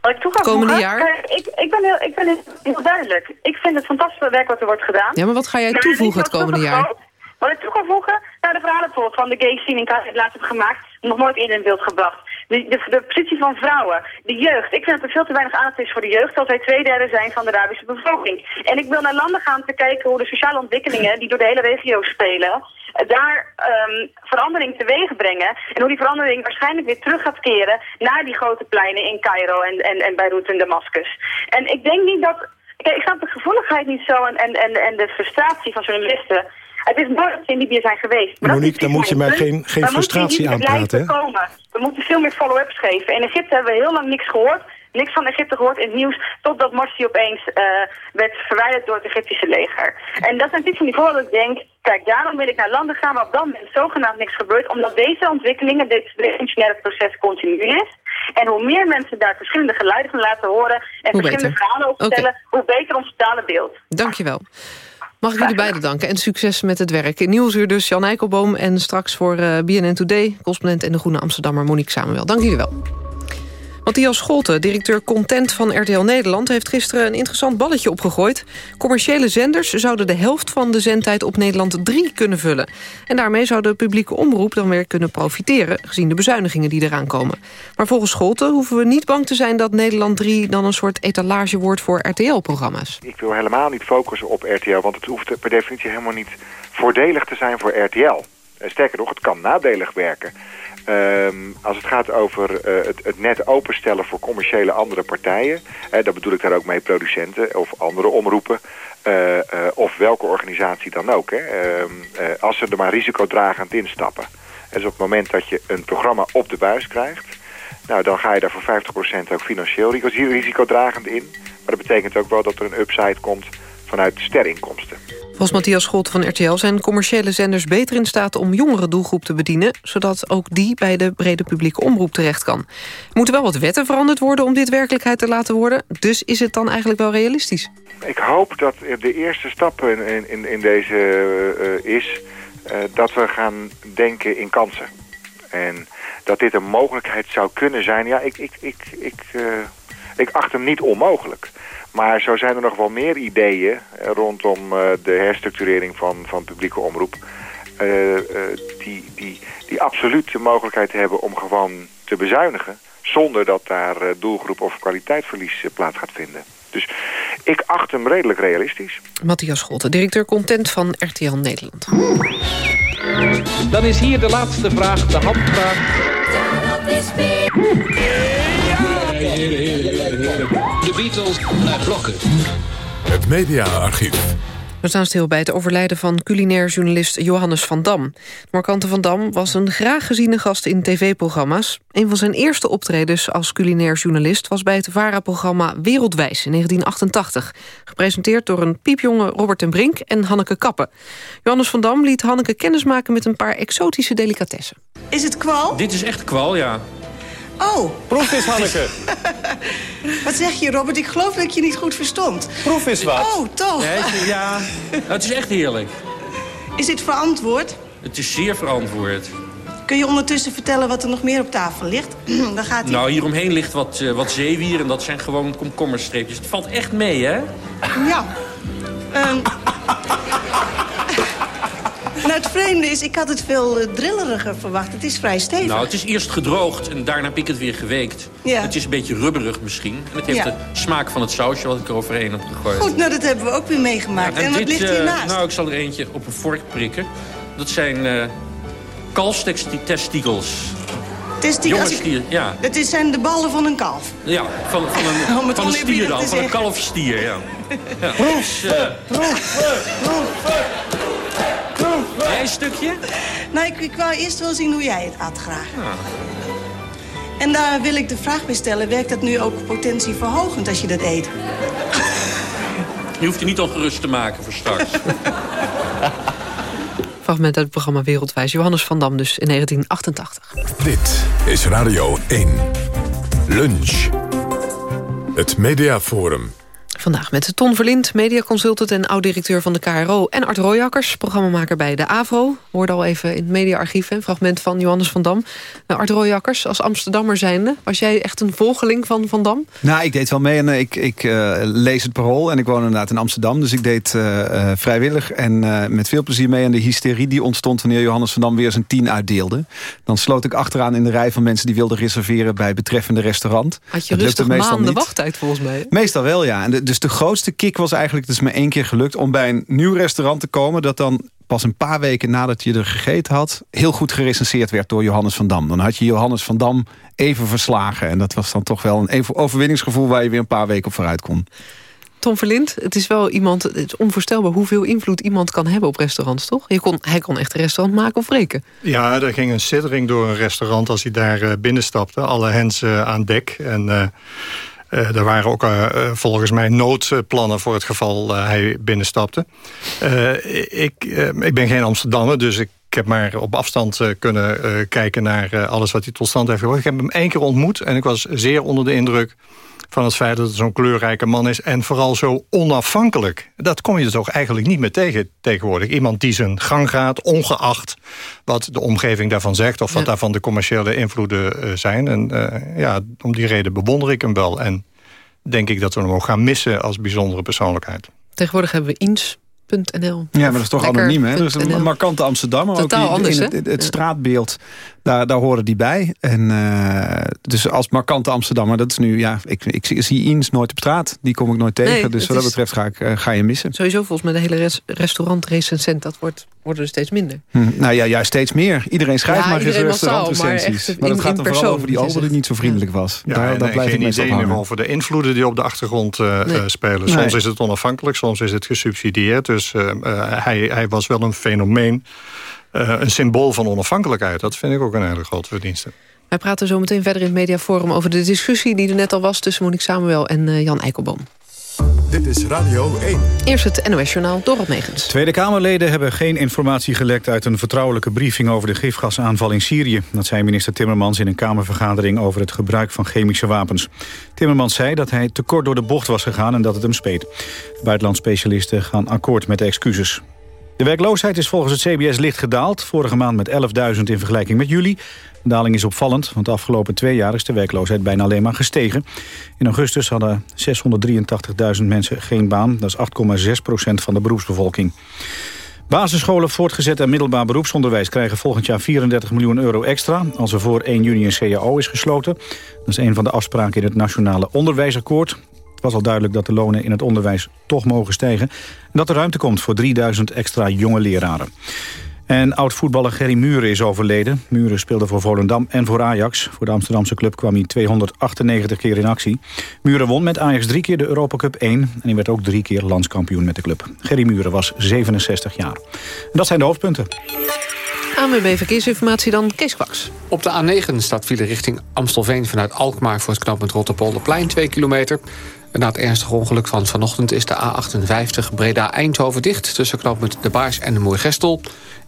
Wat ik toe ga Komende jaar? Ik, ik, ben heel, ik ben heel duidelijk. Ik vind het fantastische werk wat er wordt gedaan. Ja, maar wat ga jij toevoegen het komende jaar? Wat ik toe ga voegen? Nou, de verhalen van de gay scene in het laatst heb gemaakt. Nog nooit eerder in beeld gebracht. De, de, positie van vrouwen, de jeugd. Ik vind dat er veel te weinig aandacht is voor de jeugd, terwijl wij twee derde zijn van de Arabische bevolking. En ik wil naar landen gaan te kijken hoe de sociale ontwikkelingen die door de hele regio spelen, daar um, verandering teweeg brengen. En hoe die verandering waarschijnlijk weer terug gaat keren naar die grote pleinen in Cairo en, en, en Beirut en Damascus. En ik denk niet dat... Ik snap de gevoeligheid niet zo en, en, en de frustratie van journalisten. Het is mooi dat ze in Libië zijn geweest. Maar Monique, dan moet je mij geen, geen frustratie aanpraten. We moeten veel meer follow-ups geven. In Egypte hebben we heel lang niks gehoord. Niks van Egypte gehoord in het nieuws. Totdat Morsi opeens uh, werd verwijderd door het Egyptische leger. En dat zijn iets van die voorbeelden ik denk... Kijk, daarom wil ik naar landen gaan waar op dat moment zogenaamd niks gebeurt. Omdat deze ontwikkelingen, dit revolutionaire proces continu is. En hoe meer mensen daar verschillende geluiden van laten horen... en hoe verschillende beter. verhalen over vertellen, hoe beter ons totale beeld. Dankjewel. Mag ik jullie beiden danken en succes met het werk. In Nieuwsuur dus Jan Eikelboom en straks voor eh, BNN Today... correspondent en de Groene Amsterdammer Monique Samuel. Dank jullie wel. Matthias Scholte, directeur Content van RTL Nederland... heeft gisteren een interessant balletje opgegooid. Commerciële zenders zouden de helft van de zendtijd op Nederland 3 kunnen vullen. En daarmee zou de publieke omroep dan weer kunnen profiteren... gezien de bezuinigingen die eraan komen. Maar volgens Scholte hoeven we niet bang te zijn... dat Nederland 3 dan een soort etalage wordt voor RTL-programma's. Ik wil helemaal niet focussen op RTL... want het hoeft per definitie helemaal niet voordelig te zijn voor RTL. Eh, sterker nog, het kan nadelig werken... Um, als het gaat over uh, het, het, net openstellen voor commerciële andere partijen... Dan bedoel ik daar ook mee producenten of andere omroepen... Uh, of welke organisatie dan ook. Hè. Ehm, als ze er maar risicodragend instappen. Dus op het moment dat je een programma op de buis krijgt... Nou, dan ga je daar voor 50% ook financieel risicodragend in. Maar dat betekent ook wel dat er een upside komt vanuit sterinkomsten. Volgens Matthias Scholt van RTL zijn commerciële zenders beter in staat om jongere doelgroep te bedienen, zodat ook die bij de brede publieke omroep terecht kan. Er moeten wel wat wetten veranderd worden om dit werkelijkheid te laten worden, dus is het dan eigenlijk wel realistisch? Ik hoop dat de eerste stap in, in, in deze uh, is uh, dat we gaan denken in kansen. En dat dit een mogelijkheid zou kunnen zijn, ja, ik, ik, ik, ik, uh, ik acht hem niet onmogelijk. Maar zo zijn er nog wel meer ideeën eh, rondom uh, de herstructurering van, van publieke omroep. Uh, die, die, die absoluut de mogelijkheid hebben om gewoon te bezuinigen... zonder dat daar doelgroep of kwaliteitsverlies plaats gaat vinden. Dus ik acht hem redelijk realistisch. Matthias Scholte, directeur content van RTL Nederland. Dan is hier de laatste vraag, de handvraag. De Beatles naar blokken. Het mediaarchief. We staan stil bij het overlijden van culinair journalist Johannes van Dam. Markante van Dam was een graag geziene gast in tv-programma's. Een van zijn eerste optredens als culinair journalist... was bij het VARA-programma Wereldwijs in 1988. Gepresenteerd door een piepjonge Robert ten Brink en Hanneke Kappen. Johannes van Dam liet Hanneke kennismaken met een paar exotische delicatessen. Is het kwal? Dit is echt kwal, ja. Oh. Proef eens, Hanneke. wat zeg je, Robert? Ik geloof dat ik je niet goed verstond. Proef eens wat. Oh, toch? Ja, het is echt heerlijk. Is dit verantwoord? Het is zeer verantwoord. Kun je ondertussen vertellen wat er nog meer op tafel ligt? Dan gaat Nou, hieromheen ligt wat, uh, wat zeewier en dat zijn gewoon komkommerstreepjes. Het valt echt mee, hè? Ja. Um... Nou, het vreemde is, ik had het veel uh, drilleriger verwacht. Het is vrij stevig. Nou, het is eerst gedroogd en daarna heb ik het weer geweekt. Ja. Het is een beetje rubberig misschien. En het heeft de smaak van het sausje wat ik er overheen heb gegooid. Goed, nou, dat hebben we ook weer meegemaakt. en, wat ligt hiernaast? Uh, nou, ik zal er eentje op een vork prikken. Dat zijn uh, kalfstekels. Testikels? ja. Het zijn de ballen van een kalf. Ja, van, van een, van een stier dan. Van een kalfstier, ja. ja. Proeven, proeven. Jij een stukje? Nou, ik, ik wou eerst wel zien hoe jij het at graag. En daar wil ik de vraag bij stellen, werkt dat nu ook potentieverhogend als je dat eet? Je hoeft je niet al gerust te maken voor straks. Fragment uit het programma Wereldwijs. Johannes van Dam dus in 1988. Dit is Radio 1. Lunch. Het Mediaforum. Vandaag met Ton Verlind, mediaconsultant en oud-directeur van de KRO... en Art Royakkers, programmamaker bij de AVRO. We hoorden al even in het mediaarchief een fragment van Johannes van Dam. Uh, Art Royakkers, als Amsterdammer zijnde... was jij echt een volgeling van Van Dam? Nou, ik deed wel mee en uh, ik, ik uh, lees het parool... en ik woon inderdaad in Amsterdam, dus ik deed vrijwillig... en met veel plezier mee aan de hysterie die ontstond... wanneer Johannes van Dam weer zijn tien uitdeelde. Dan sloot ik achteraan in de rij van mensen... die wilden reserveren bij betreffende restaurant. Had je dat rustig maanden wachttijd volgens mij? Meestal wel, ja. En de, dus de grootste kick was eigenlijk, het is me één keer gelukt... om bij een nieuw restaurant te komen... dat dan pas een paar weken nadat je er gegeten had... heel goed gerecenseerd werd door Johannes van Dam. Dan had je Johannes van Dam even verslagen. En dat was dan toch wel een overwinningsgevoel... waar je weer een paar weken op vooruit kon. Tom Verlind, het is wel iemand, het is onvoorstelbaar hoeveel invloed iemand kan hebben op restaurants, toch? Je kon, hij kon echt een restaurant maken of breken. Ja, er ging een siddering door een restaurant als hij daar uh, binnenstapte. Alle hens uh, aan dek en... Uh, uh, er waren ook uh, volgens mij noodplannen voor het geval hij binnenstapte. ik, ik ben geen Amsterdammer, dus ik heb maar op afstand kunnen kijken naar alles wat hij tot stand heeft gebracht. Ik heb hem één keer ontmoet en ik was zeer onder de indruk van het feit dat het zo'n kleurrijke man is... en vooral zo onafhankelijk. Dat kom je er toch eigenlijk niet meer tegen tegenwoordig. Iemand die zijn gang gaat, ongeacht wat de omgeving daarvan zegt... of wat ja. daarvan de commerciële invloeden uh, zijn. En uh, ja, om die reden bewonder ik hem wel. En denk ik dat we hem ook gaan missen als bijzondere persoonlijkheid. Tegenwoordig hebben we Ins ja, maar dat is toch anoniem, hè? Dat is een markante Amsterdammer. Totaal ook in het, het, het straatbeeld, daar, daar horen die bij. En uh, dus als markante Amsterdammer, dat is nu... ja, ik, ik, ik zie Iens nooit op straat. Die kom ik nooit tegen. Nee, dus wat dat betreft ga, ik, uh, ga je missen. Sowieso volgens mij de hele res, restaurant-recensent... dat wordt, worden er steeds minder. Hm, nou ja, juist steeds meer. Iedereen schrijft ja, maar iedereen restaurantrecensies. Maar, maar dat gaat er vooral over die ober die niet zo vriendelijk was. Ja, daar, daar blijft geen idee meer over de invloeden die op de achtergrond uh, nee. spelen. Soms nee. is het onafhankelijk, soms is het gesubsidieerd. Dus uh, hij, hij was wel een fenomeen. Uh, een symbool van onafhankelijkheid. Dat vind ik ook een hele grote verdienste. Wij praten zo meteen verder in het mediaforum over de discussie die er net al was tussen Monique Samuel en uh, Jan Eikelboom. Dit is Radio 1. Eerst het NOS-journaal Dorot Megens. Tweede Kamerleden hebben geen informatie gelekt... uit een vertrouwelijke briefing over de gifgasaanval in Syrië. Dat zei minister Timmermans in een Kamervergadering... over het gebruik van chemische wapens. Timmermans zei dat hij te kort door de bocht was gegaan... en dat het hem speet. Buitenlandspecialisten gaan akkoord met de excuses. De werkloosheid is volgens het CBS licht gedaald. Vorige maand met 11.000 in vergelijking met juli. De daling is opvallend, want de afgelopen twee jaar is de werkloosheid bijna alleen maar gestegen. In augustus hadden 683.000 mensen geen baan. Dat is 8,6 procent van de beroepsbevolking. Basisscholen, voortgezet en middelbaar beroepsonderwijs... krijgen volgend jaar 34 miljoen euro extra... als er voor 1 juni een CAO is gesloten. Dat is een van de afspraken in het Nationale Onderwijsakkoord. Het was al duidelijk dat de lonen in het onderwijs toch mogen stijgen... en dat er ruimte komt voor 3000 extra jonge leraren. En oud-voetballer Gerry Muren is overleden. Muren speelde voor Volendam en voor Ajax. Voor de Amsterdamse club kwam hij 298 keer in actie. Muren won met Ajax drie keer de Europa Cup 1. En hij werd ook drie keer landskampioen met de club. Gerry Muren was 67 jaar. En dat zijn de hoofdpunten. ANWB Verkeersinformatie dan, Kees Kwaks. Op de A9 staat file richting Amstelveen vanuit Alkmaar... voor het knooppunt Rotterpolderplein 2 kilometer... Na het ernstige ongeluk van vanochtend is de A58 Breda-Eindhoven dicht... tussen knooppunt De Baars en de Moergestel.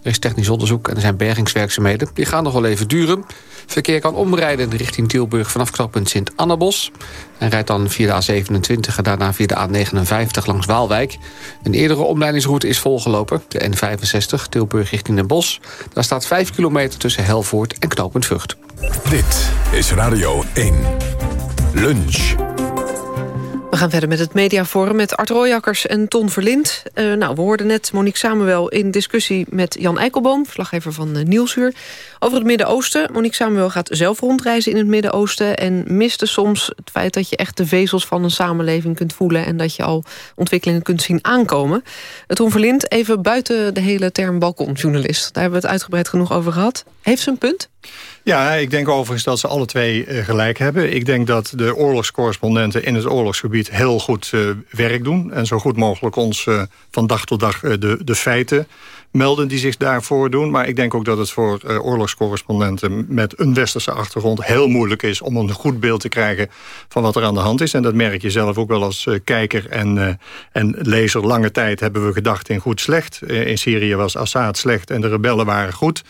Er is technisch onderzoek en er zijn bergingswerkzaamheden. Die gaan nog wel even duren. Verkeer kan omrijden richting Tilburg vanaf knooppunt Sint-Annabos. En rijdt dan via de A27 en daarna via de A59 langs Waalwijk. Een eerdere omleidingsroute is volgelopen. De N65 Tilburg richting Den Bosch. Daar staat 5 kilometer tussen Helvoort en knooppunt Vught. Dit is Radio 1. Lunch. We gaan verder met het mediaforum met Art Rooijakkers en Ton Verlind. Uh, nou, we hoorden net Monique Samuel in discussie met Jan Eikelboom... verslaggever van uh, Nieuwsuur, over het Midden-Oosten. Monique Samuel gaat zelf rondreizen in het Midden-Oosten... en miste soms het feit dat je echt de vezels van een samenleving kunt voelen... en dat je al ontwikkelingen kunt zien aankomen. Uh, Ton Verlind, even buiten de hele term balkonjournalist. Daar hebben we het uitgebreid genoeg over gehad. Heeft ze een punt? Ja, ik denk overigens dat ze alle twee uh, gelijk hebben. Ik denk dat de oorlogscorrespondenten in het oorlogsgebied heel goed uh, werk doen. En zo goed mogelijk ons uh, van dag tot dag de, de feiten melden die zich daarvoor doen. Maar ik denk ook dat het voor oorlogscorrespondenten met een westerse achtergrond heel moeilijk is om een goed beeld te krijgen van wat er aan de hand is. En dat merk je zelf ook wel als kijker en, en lezer. Lange tijd hebben we gedacht in goed slecht. in Syrië was Assad slecht en de rebellen waren goed.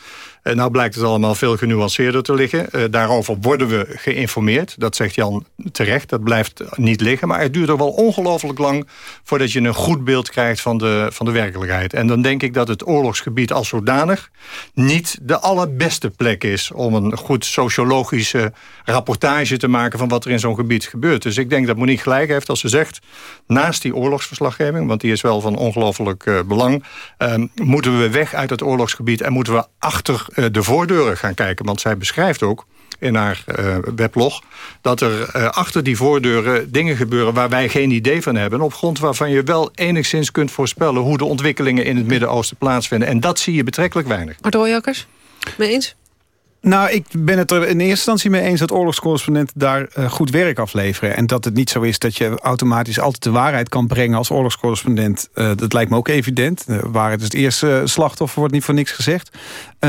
Uh, nou blijkt het allemaal veel genuanceerder te liggen. Uh, daarover worden we geïnformeerd. Dat zegt Jan terecht, dat blijft niet liggen. Maar het duurt er wel ongelooflijk lang... voordat je een goed beeld krijgt van de, van de werkelijkheid. En dan denk ik dat het oorlogsgebied als zodanig... niet de allerbeste plek is om een goed sociologische rapportage te maken... van wat er in zo'n gebied gebeurt. Dus ik denk dat Monique gelijk heeft als ze zegt... naast die oorlogsverslaggeving, want die is wel van ongelooflijk uh, belang... Ehm, moeten we weg uit het oorlogsgebied en moeten we achter de voordeuren gaan kijken. Want zij beschrijft ook in haar uh, weblog... dat er uh, achter die voordeuren dingen gebeuren waar wij geen idee van hebben... op grond waarvan je wel enigszins kunt voorspellen... hoe de ontwikkelingen in het Midden-Oosten plaatsvinden. En dat zie je betrekkelijk weinig. Mart Rooijakkers, mee eens? Nou, ik ben het er in eerste instantie mee eens... dat oorlogscorrespondenten daar uh, goed werk afleveren. En dat het niet zo is dat je automatisch altijd de waarheid kan brengen... als oorlogscorrespondent. Uh, dat lijkt me ook evident. Uh, waarheid is het eerste slachtoffer, wordt niet voor niks gezegd.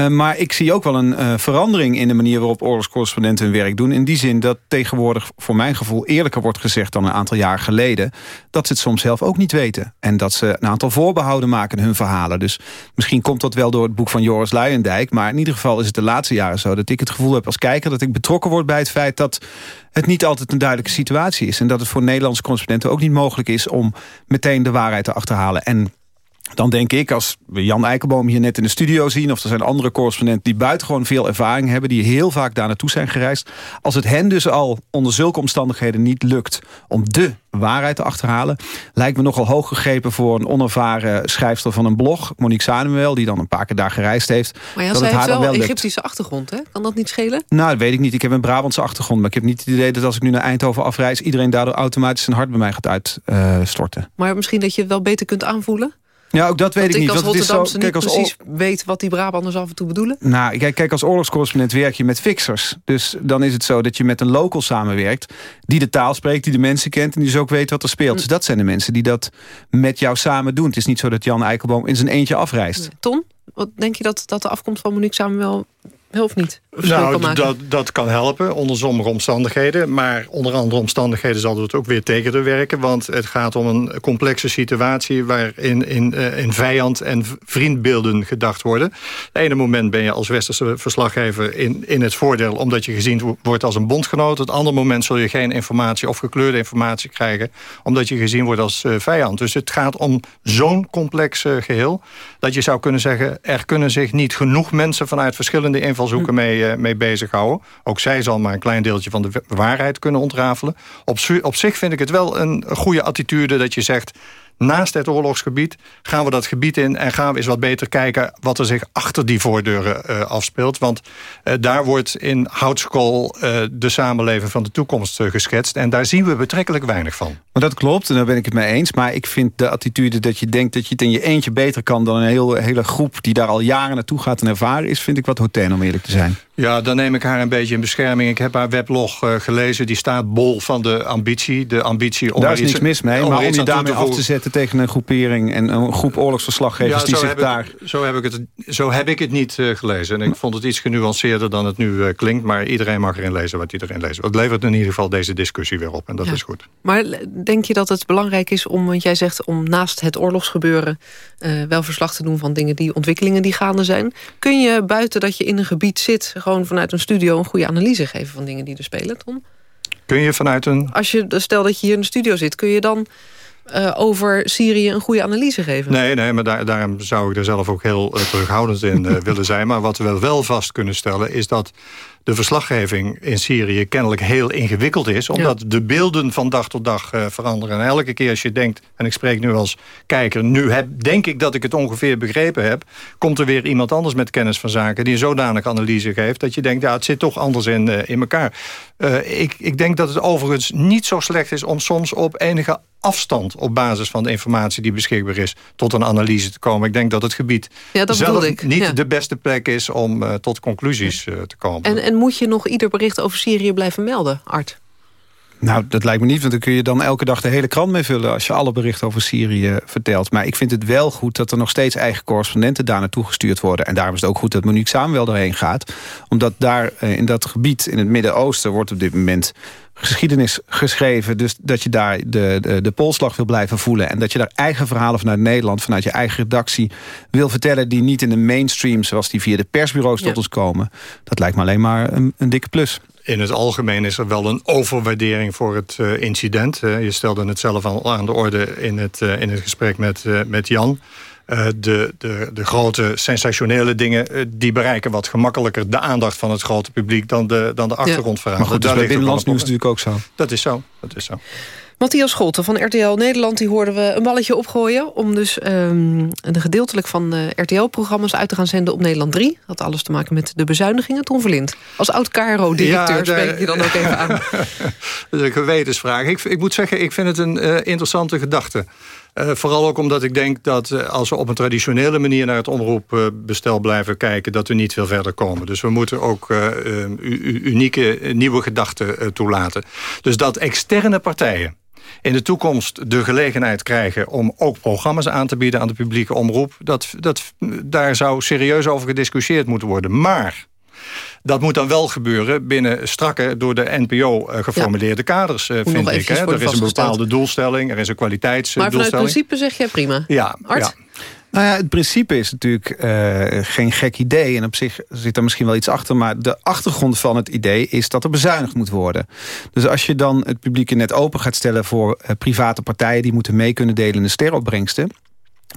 maar ik zie ook wel een verandering in de manier... waarop oorlogscorrespondenten hun werk doen. In die zin dat tegenwoordig voor mijn gevoel eerlijker wordt gezegd... dan een aantal jaar geleden. Dat ze het soms zelf ook niet weten. En dat ze een aantal voorbehouden maken in hun verhalen. Dus misschien komt dat wel door het boek van Joris Luijendijk. Maar in ieder geval is het de laatste jaren dat ik het gevoel heb als kijker... dat ik betrokken word bij het feit dat het niet altijd een duidelijke situatie is. En dat het voor Nederlandse correspondenten ook niet mogelijk is... om meteen de waarheid te achterhalen. En dan denk ik, als we Jan Eikelboom hier net in de studio zien... of er zijn andere correspondenten die buitengewoon veel ervaring hebben... die heel vaak daar naartoe zijn gereisd. Als het hen dus al onder zulke omstandigheden niet lukt... om de waarheid te achterhalen... lijkt me nogal hoog gegrepen voor een onervaren schrijfster van een blog... Monique Samuel, die dan een paar keer daar gereisd heeft. Maar ja, zij heeft wel een Egyptische achtergrond, hè? Kan dat niet schelen? Nou, dat weet ik niet. Ik heb een Brabantse achtergrond. Maar ik heb niet het idee dat als ik nu naar Eindhoven afreis... iedereen daardoor automatisch zijn hart bij mij gaat uitstorten. Uh, maar misschien dat je het wel beter kunt aanvoelen? Ja, ook dat weet ik niet. Als want het is zo, kijk, als precies weet wat die Brabanders af en toe bedoelen? Nou, kijk, kijk, als oorlogscorrespondent werk je met fixers. Dus dan is het zo dat je met een local samenwerkt... die de taal spreekt, die de mensen kent... en die dus ook weet wat er speelt. Mm. Dus dat zijn de mensen die dat met jou samen doen. Het is niet zo dat Jan Eikelboom in zijn eentje afreist. Nee. Ton, wat denk je dat, dat de afkomst van Monique Samuel of niet? Nou, dat, dat kan helpen onder sommige omstandigheden. Maar onder andere omstandigheden zal het ook weer tegen te werken. Want het gaat om een complexe situatie... waarin in, uh, in vijand- en vriendbeelden gedacht worden. Het ene moment ben je als westerse verslaggever in, in het voordeel... omdat je gezien wordt als een bondgenoot. Het andere moment zul je geen informatie of gekleurde informatie krijgen... omdat je gezien wordt als uh, vijand. Dus het gaat om zo'n complex uh, geheel... dat je zou kunnen zeggen... er kunnen zich niet genoeg mensen vanuit verschillende invalshoeken hm. Mee, uh, mee bezighouden. Ook zij zal maar een klein deeltje van de waarheid kunnen ontrafelen. Op, op zich vind ik het wel een goede attitude dat je zegt naast het oorlogsgebied gaan we dat gebied in... en gaan we eens wat beter kijken wat er zich achter die voordeuren uh, afspeelt. Want uh, daar wordt in houtskool uh, de samenleving van de toekomst geschetst. En daar zien we betrekkelijk weinig van. Maar dat klopt, en daar ben ik het mee eens. Maar ik vind de attitude dat je denkt dat je het in je eentje beter kan... dan een heel, hele groep die daar al jaren naartoe gaat en ervaren is... vind ik wat hotel om eerlijk te zijn. Ja, dan neem ik haar een beetje in bescherming. Ik heb haar weblog gelezen. Die staat bol van de ambitie. De ambitie om daar is niks mis mee, maar om je daarmee af te zetten tegen een groepering... en een groep oorlogsverslaggevers ja, die zich daar... Ik, zo, heb ik het, zo heb ik het niet uh, gelezen. En ik vond het iets genuanceerder dan het nu uh, klinkt. Maar iedereen mag erin lezen wat iedereen leest. Het levert in ieder geval deze discussie weer op. En dat ja. is goed. Maar denk je dat het belangrijk is om... want jij zegt om naast het oorlogsgebeuren... Uh, wel verslag te doen van dingen die ontwikkelingen die gaande zijn. Kun je buiten dat je in een gebied zit... gewoon vanuit een studio een goede analyse geven van dingen die er spelen, Tom? Kun je vanuit een... Als je, stel dat je hier in de studio zit, kun je dan uh, over Syrië een goede analyse geven. Nee, nee maar daar, daarom zou ik er zelf ook heel uh, terughoudend in uh, willen zijn. Maar wat we wel vast kunnen stellen is dat de verslaggeving in Syrië kennelijk heel ingewikkeld is. Omdat ja. de beelden van dag tot dag uh, veranderen. En elke keer als je denkt, en ik spreek nu als kijker... nu heb, denk ik dat ik het ongeveer begrepen heb... komt er weer iemand anders met kennis van zaken... die een zodanig analyse geeft dat je denkt... ja, het zit toch anders in, uh, in elkaar. Uh, ik, ik denk dat het overigens niet zo slecht is... om soms op enige afstand op basis van de informatie die beschikbaar is... tot een analyse te komen. Ik denk dat het gebied ja, dat zelf ik. niet ja. de beste plek is... om uh, tot conclusies uh, te komen. En, en moet je nog ieder bericht over Syrië blijven melden, Art? Nou, dat lijkt me niet, want dan kun je dan elke dag de hele krant mee vullen... als je alle berichten over Syrië vertelt. Maar ik vind het wel goed dat er nog steeds eigen correspondenten daar naartoe gestuurd worden. En daarom is het ook goed dat Monique Samuel erheen gaat. Omdat daar eh, in dat gebied, in het Midden-Oosten... wordt op dit moment geschiedenis geschreven. Dus dat je daar de, de, de polslag wil blijven voelen. En dat je daar eigen verhalen vanuit Nederland... vanuit je eigen redactie wil vertellen... die niet in de mainstream, zoals die via de persbureaus tot ons komen. Dat lijkt me alleen maar een, een dikke plus in het algemeen is er wel een overwaardering voor het uh, incident. Uh, je stelde het zelf al aan de orde in het, uh, in het gesprek met, met Jan. de, de, de grote sensationele dingen... die bereiken wat gemakkelijker de aandacht van het grote publiek... dan de, dan de achtergrondverhalen. Ja. Maar goed, dat is bij Binnenlands Nieuws natuurlijk ook zo. Dat is zo, dat is zo. Matthias Scholten van RTL Nederland, die hoorden we een balletje opgooien... om dus um, de gedeeltelijk van uh, RTL-programma's uit te gaan zenden op Nederland 3. Dat had alles te maken met de bezuinigingen. Ton Verlind, als oud-KRO-directeur ja, spreek je dan ook even aan. dat is een gewetensvraag. Ik, ik moet zeggen, ik vind het een uh, interessante gedachte. Uh, vooral ook omdat ik denk dat uh, als we op een traditionele manier... naar het omroepbestel blijven kijken... dat we niet veel verder komen. Dus we moeten ook uh, unieke nieuwe gedachten toelaten. Dus dat externe partijen in de toekomst de gelegenheid krijgen... om ook programma's aan te bieden aan de publieke omroep... Dat, dat, daar zou serieus over gediscussieerd moeten worden. Maar dat moet dan wel gebeuren binnen strakke door de NPO uh, geformuleerde ja. kaders, uh, vind ik. Hè. Er is een bepaalde doelstelling, er is een kwaliteitsdoelstelling. Maar vanuit principe zeg jij prima? Ja, Art? ja. Nou ja, het principe is natuurlijk uh, geen gek idee. En op zich zit er misschien wel iets achter. Maar de achtergrond van het idee is dat er bezuinigd moet worden. Dus als je dan het publieke net open gaat stellen... voor uh, private partijen die moeten mee kunnen delen in de steropbrengsten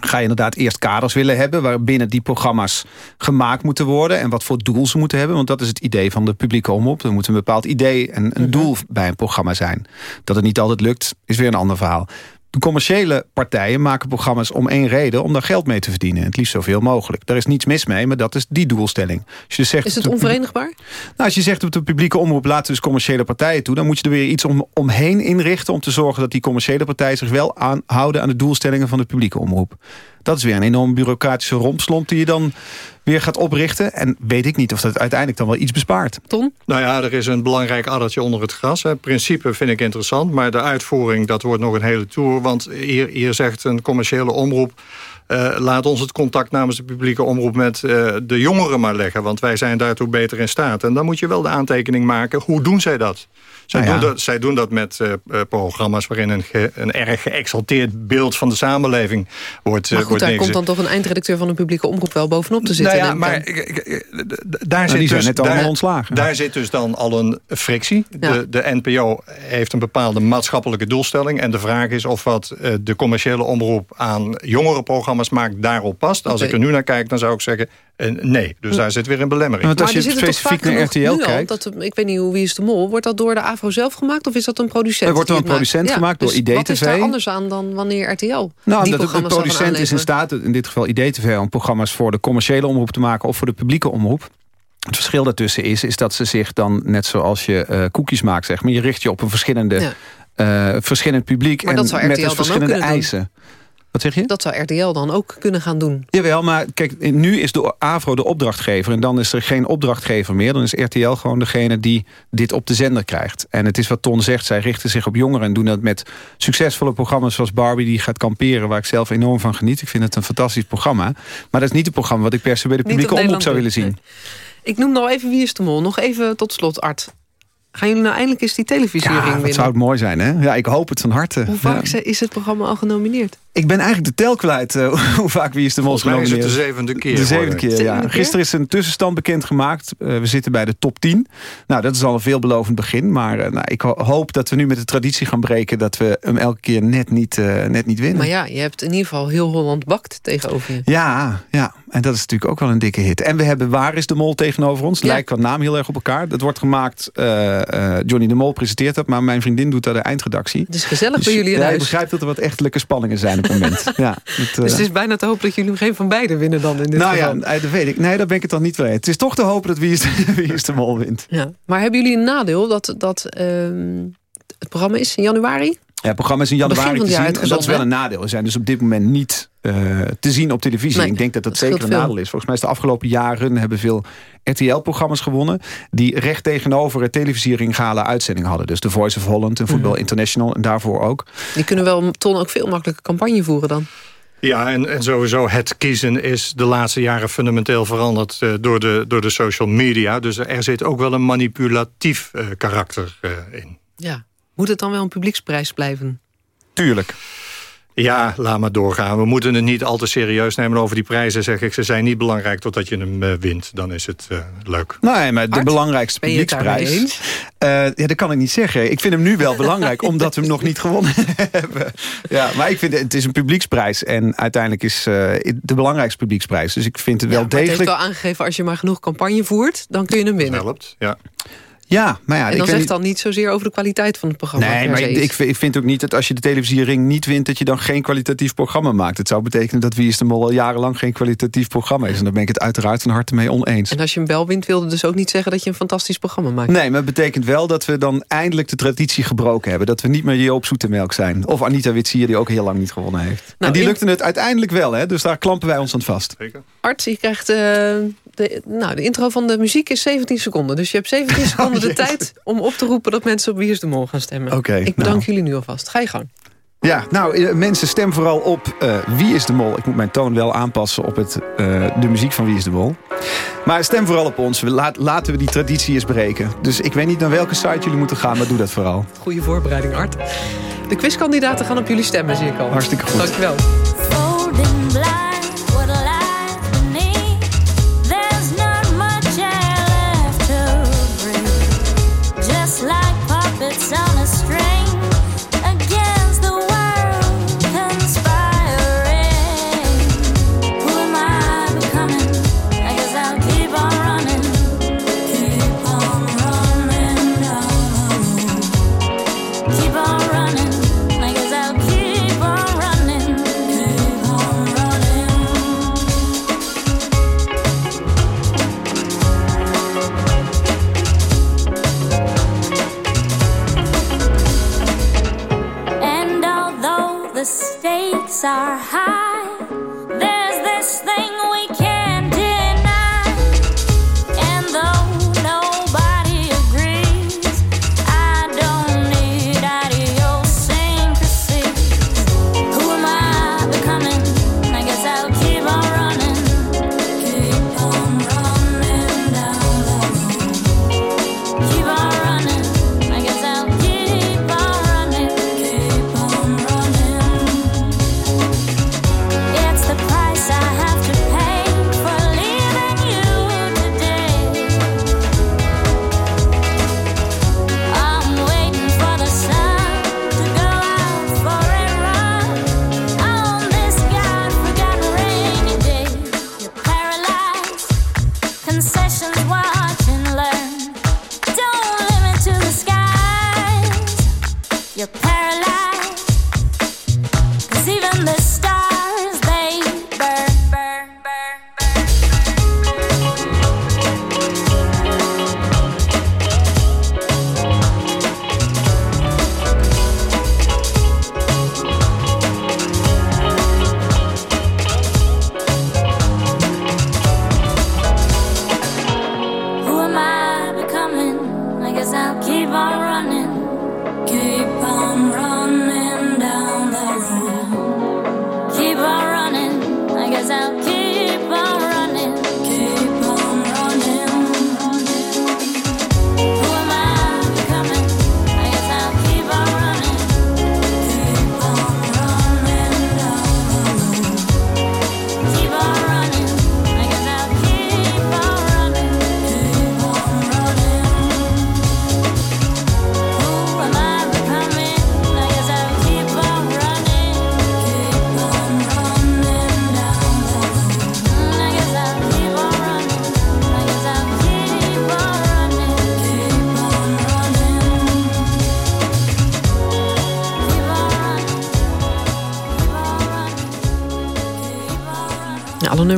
ga je inderdaad eerst kaders willen hebben... waarbinnen die programma's gemaakt moeten worden... en wat voor doel ze moeten hebben. Want dat is het idee van de publieke omroep. Er moet een bepaald idee en een doel bij een programma zijn. Dat het niet altijd lukt, is weer een ander verhaal. De commerciële partijen maken programma's om één reden... om daar geld mee te verdienen. Het liefst zoveel mogelijk. Daar is niets mis mee, maar dat is die doelstelling. Als je zegt is het onverenigbaar? Nou, als je zegt op de publieke omroep... laten dus commerciële partijen toe... dan moet je er weer iets om, omheen inrichten... om te zorgen dat die commerciële partijen zich wel aanhouden... aan de doelstellingen van de publieke omroep. Dat is weer een enorm bureaucratische rompslomp... die je dan weer gaat oprichten. En weet ik niet of dat uiteindelijk dan wel iets bespaart. Ton? Nou ja, er is een belangrijk addertje onder het gras. Het principe vind ik interessant, maar de uitvoering... dat wordt nog een hele tour. Want hier, hier zegt een commerciële omroep... Uh, laat ons het contact namens de publieke omroep met uh, de jongeren maar leggen. Want wij zijn daartoe beter in staat. En dan moet je wel de aantekening maken. Hoe doen zij dat? Zij, nou ja. doen, dat, zij doen dat met uh, programma's waarin een, ge, een erg geëxalteerd beeld van de samenleving wordt Maar goed, wordt daar komt dan toch een eindredacteur van een publieke omroep wel bovenop te zitten. Nou ja, maar daar, nou, zit die dus, net daar, ontslagen. daar zit dus dan al een frictie. Ja. De, de NPO heeft een bepaalde maatschappelijke doelstelling. En de vraag is of wat de commerciële omroep aan jongere programma's maakt daarop past. Als ik er nu naar kijk, dan zou ik zeggen nee. Dus daar zit weer een belemmering. Want als maar je specifiek naar RTL al kijkt... Dat, ik weet niet hoe Wie is de Mol. Wordt dat door de AVRO zelf gemaakt of is dat een producent? Er wordt door een producent gemaakt, door dus Wat is IDTV. daar anders aan dan wanneer RTL Nou, omdat de producent is in staat, in dit geval IDTV... om programma's voor de commerciële omroep te maken... of voor de publieke omroep. Het verschil daartussen is, is dat ze zich dan, net zoals je eh koekjes maakt... zeg maar, je richt je op een verschillende, Ja. eh, verschillend publiek... Maar en dat met dus verschillende doen. Wat zeg je? Dat zou RTL dan ook kunnen gaan doen. Jawel, maar kijk, nu is de AVRO de opdrachtgever... en dan is er geen opdrachtgever meer. Dan is RTL gewoon degene die dit op de zender krijgt. En het is wat Ton zegt, zij richten zich op jongeren... en doen dat met succesvolle programma's zoals Barbie... die gaat kamperen, waar ik zelf enorm van geniet. Ik vind het een fantastisch programma. Maar dat is niet het programma wat ik per se bij de publieke omroep zou willen zien. Ik noem nog even Wie is de Mol. Nog even tot slot, Art. Gaan jullie nou eindelijk eens die televisiering Ja, winnen? dat zou het mooi zijn, hè? Ja, ik hoop het van harte. Hoe vaak Ja. is het programma al genomineerd? Ik ben eigenlijk de tel kwijt eh, hoe vaak Wie is de Mol mij is het de genomineerd. zevende keer. De zevende keer, Zevende ja. keer? Gisteren is een tussenstand bekendgemaakt. Uh, we zitten bij de top 10. Nou, dat is al een veelbelovend begin. Maar uh, nou, ik ho hoop dat we nu met de traditie gaan breken... dat we hem elke keer net niet, uh, net niet winnen. Maar ja, je hebt in ieder geval heel Holland bakt tegenover je. Ja, ja, en dat is natuurlijk ook wel een dikke hit. En we hebben Waar is de Mol tegenover ons. Ja. Lijkt qua naam heel erg op elkaar. Dat wordt gemaakt, uh, uh, Johnny de Mol presenteert dat... maar mijn vriendin doet daar de eindredactie. Het is gezellig Dus bij jullie in ja, huis. ik begrijp dat er wat echtelijke spanningen zijn op het moment. ja, het, Dus het is bijna te hopen dat jullie geen van beiden winnen dan in dit nou geval. ja, eh, dat weet ik. Nee, daar ben ik het dan niet mee. Het is toch te hopen dat Wie is de, wie is de Mol wint. Ja. Maar hebben jullie een nadeel dat, dat ehm, het programma is in januari? Ja, programma's in januari te zien. En dat is wel een nadeel. Ze zijn dus op dit moment niet eh, te zien op televisie. Nee, ik denk dat dat, dat zeker een nadeel is. Volgens mij is de afgelopen jaren hebben veel RTL-programma's gewonnen... die recht tegenover het televisiering-gala uitzending hadden. Dus The Voice of Holland en Voetbal Mhm. International en daarvoor ook. Die kunnen wel ton ook veel makkelijker campagne voeren dan. Ja, en, en sowieso het kiezen is de laatste jaren fundamenteel veranderd eh, door, de, door de social media. Dus er zit ook wel een manipulatief eh, karakter eh, in. Ja. Moet het dan wel een publieksprijs blijven? Tuurlijk. Ja, laat maar doorgaan. We moeten het niet al te serieus nemen over die prijzen. Zeg ik, ze zijn niet belangrijk totdat je hem eh, wint. Dan is het eh, leuk. Nee, maar de belangrijkste publieksprijs... Eh, ja, dat kan ik niet zeggen. Ik vind hem nu wel belangrijk, omdat we hem nog niet gewonnen hebben. Ja, maar ik vind het, het is een publieksprijs. En uiteindelijk is eh, de belangrijkste publieksprijs. Dus ik vind het wel Maar het heeft degelijk... wel aangegeven, als je maar genoeg campagne voert... dan kun je hem winnen. Helpt, ja. Ja, maar ja, en dan zegt niet- dan niet zozeer over de kwaliteit van het programma. Nee, maar ik, ik vind- ook niet dat als je de televisiering niet wint... dat je dan geen kwalitatief programma maakt. Het zou betekenen dat Wie is de Mol al jarenlang geen kwalitatief programma is. En daar ben ik het uiteraard van harte mee oneens. En als je hem wel wint, wilde dus ook niet zeggen... dat je een fantastisch programma maakt. Nee, maar het betekent wel dat we dan eindelijk de traditie gebroken hebben. Dat we niet meer Joop Zoetemelk zijn. Of Anita Witsier, die ook heel lang niet gewonnen heeft. en die in- lukte het uiteindelijk wel, hè? dus daar klampen wij ons aan vast. Art, je krijgt... eh, de, nou, de intro van de muziek is 17 seconden. Dus je hebt 17 seconden de tijd om op te roepen... dat mensen op Wie is de Mol gaan stemmen. Oké, Ik bedank nou. jullie nu alvast. Ga je gang. Ja, nou, eh, mensen, stem vooral op eh, Wie is de Mol. Ik moet mijn toon wel aanpassen op het, eh, de muziek van Wie is de Mol. Maar stem vooral op ons. We laat, laten we die traditie eens breken. Dus ik weet niet naar welke site jullie moeten gaan, maar doe dat vooral. Goede voorbereiding, Art. De quizkandidaten gaan op jullie stemmen, zie ik al. Hartstikke goed. Dankjewel. Are high,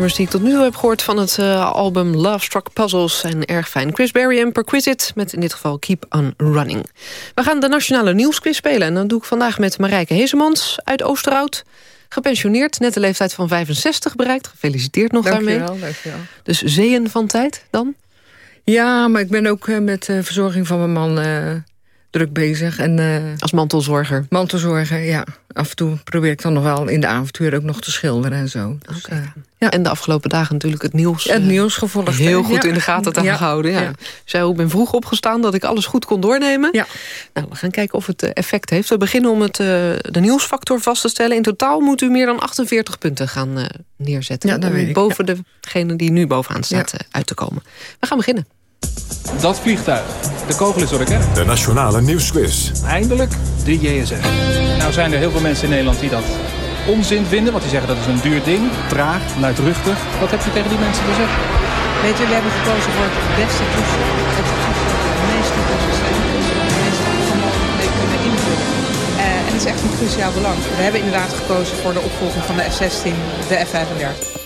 nummers die ik tot nu toe heb gehoord van het eh, album Love Struck Puzzles zijn erg fijn. Chris Berry en Perquisite met in dit geval Keep on Running. We gaan de Nationale Nieuwsquiz spelen. En dat doe ik vandaag met Marijke Hezemans uit Oosterhout. Gepensioneerd, net de leeftijd van 65 bereikt. Gefeliciteerd nog daarmee. Dankjewel, dankjewel. Dus zeeën van tijd dan? Ja, maar ik ben ook eh, met de verzorging van mijn man eh, druk bezig. En, eh, Als mantelzorger? Mantelzorger, ja. Af en toe probeer ik dan nog wel in de avontuur ook nog te schilderen en zo. Dus, eh, Ja. En de afgelopen dagen natuurlijk het nieuws. Het eh, nieuws gevolgd. Heel goed Ja. in de gaten te Ja. gehouden. Ja. Ja. Zij ik ben vroeg opgestaan dat ik alles goed kon doornemen. Ja. Nou, we gaan kijken of het effect heeft. We beginnen om het, de nieuwsfactor vast te stellen. In totaal moet u meer dan 48 punten gaan neerzetten. Om boven degene die nu bovenaan staat uit te komen. We gaan beginnen. Dat vliegtuig. De kogel is door de kerk. De Nationale Nieuwsquiz. Eindelijk de JSF. Nou zijn er heel veel mensen in Nederland die dat onzin vinden. Want die zeggen dat is een duur ding. Traag, luidruchtig. Wat heb je tegen die mensen te zeggen? Weet u, we hebben gekozen voor het beste toestel. Het toestel dat de meeste toestellen zijn. Dus we de meeste mogelijk mee kunnen invullen. Eh, en dat is echt van cruciaal belang. We hebben inderdaad gekozen voor de opvolging van de F-16, de F-35.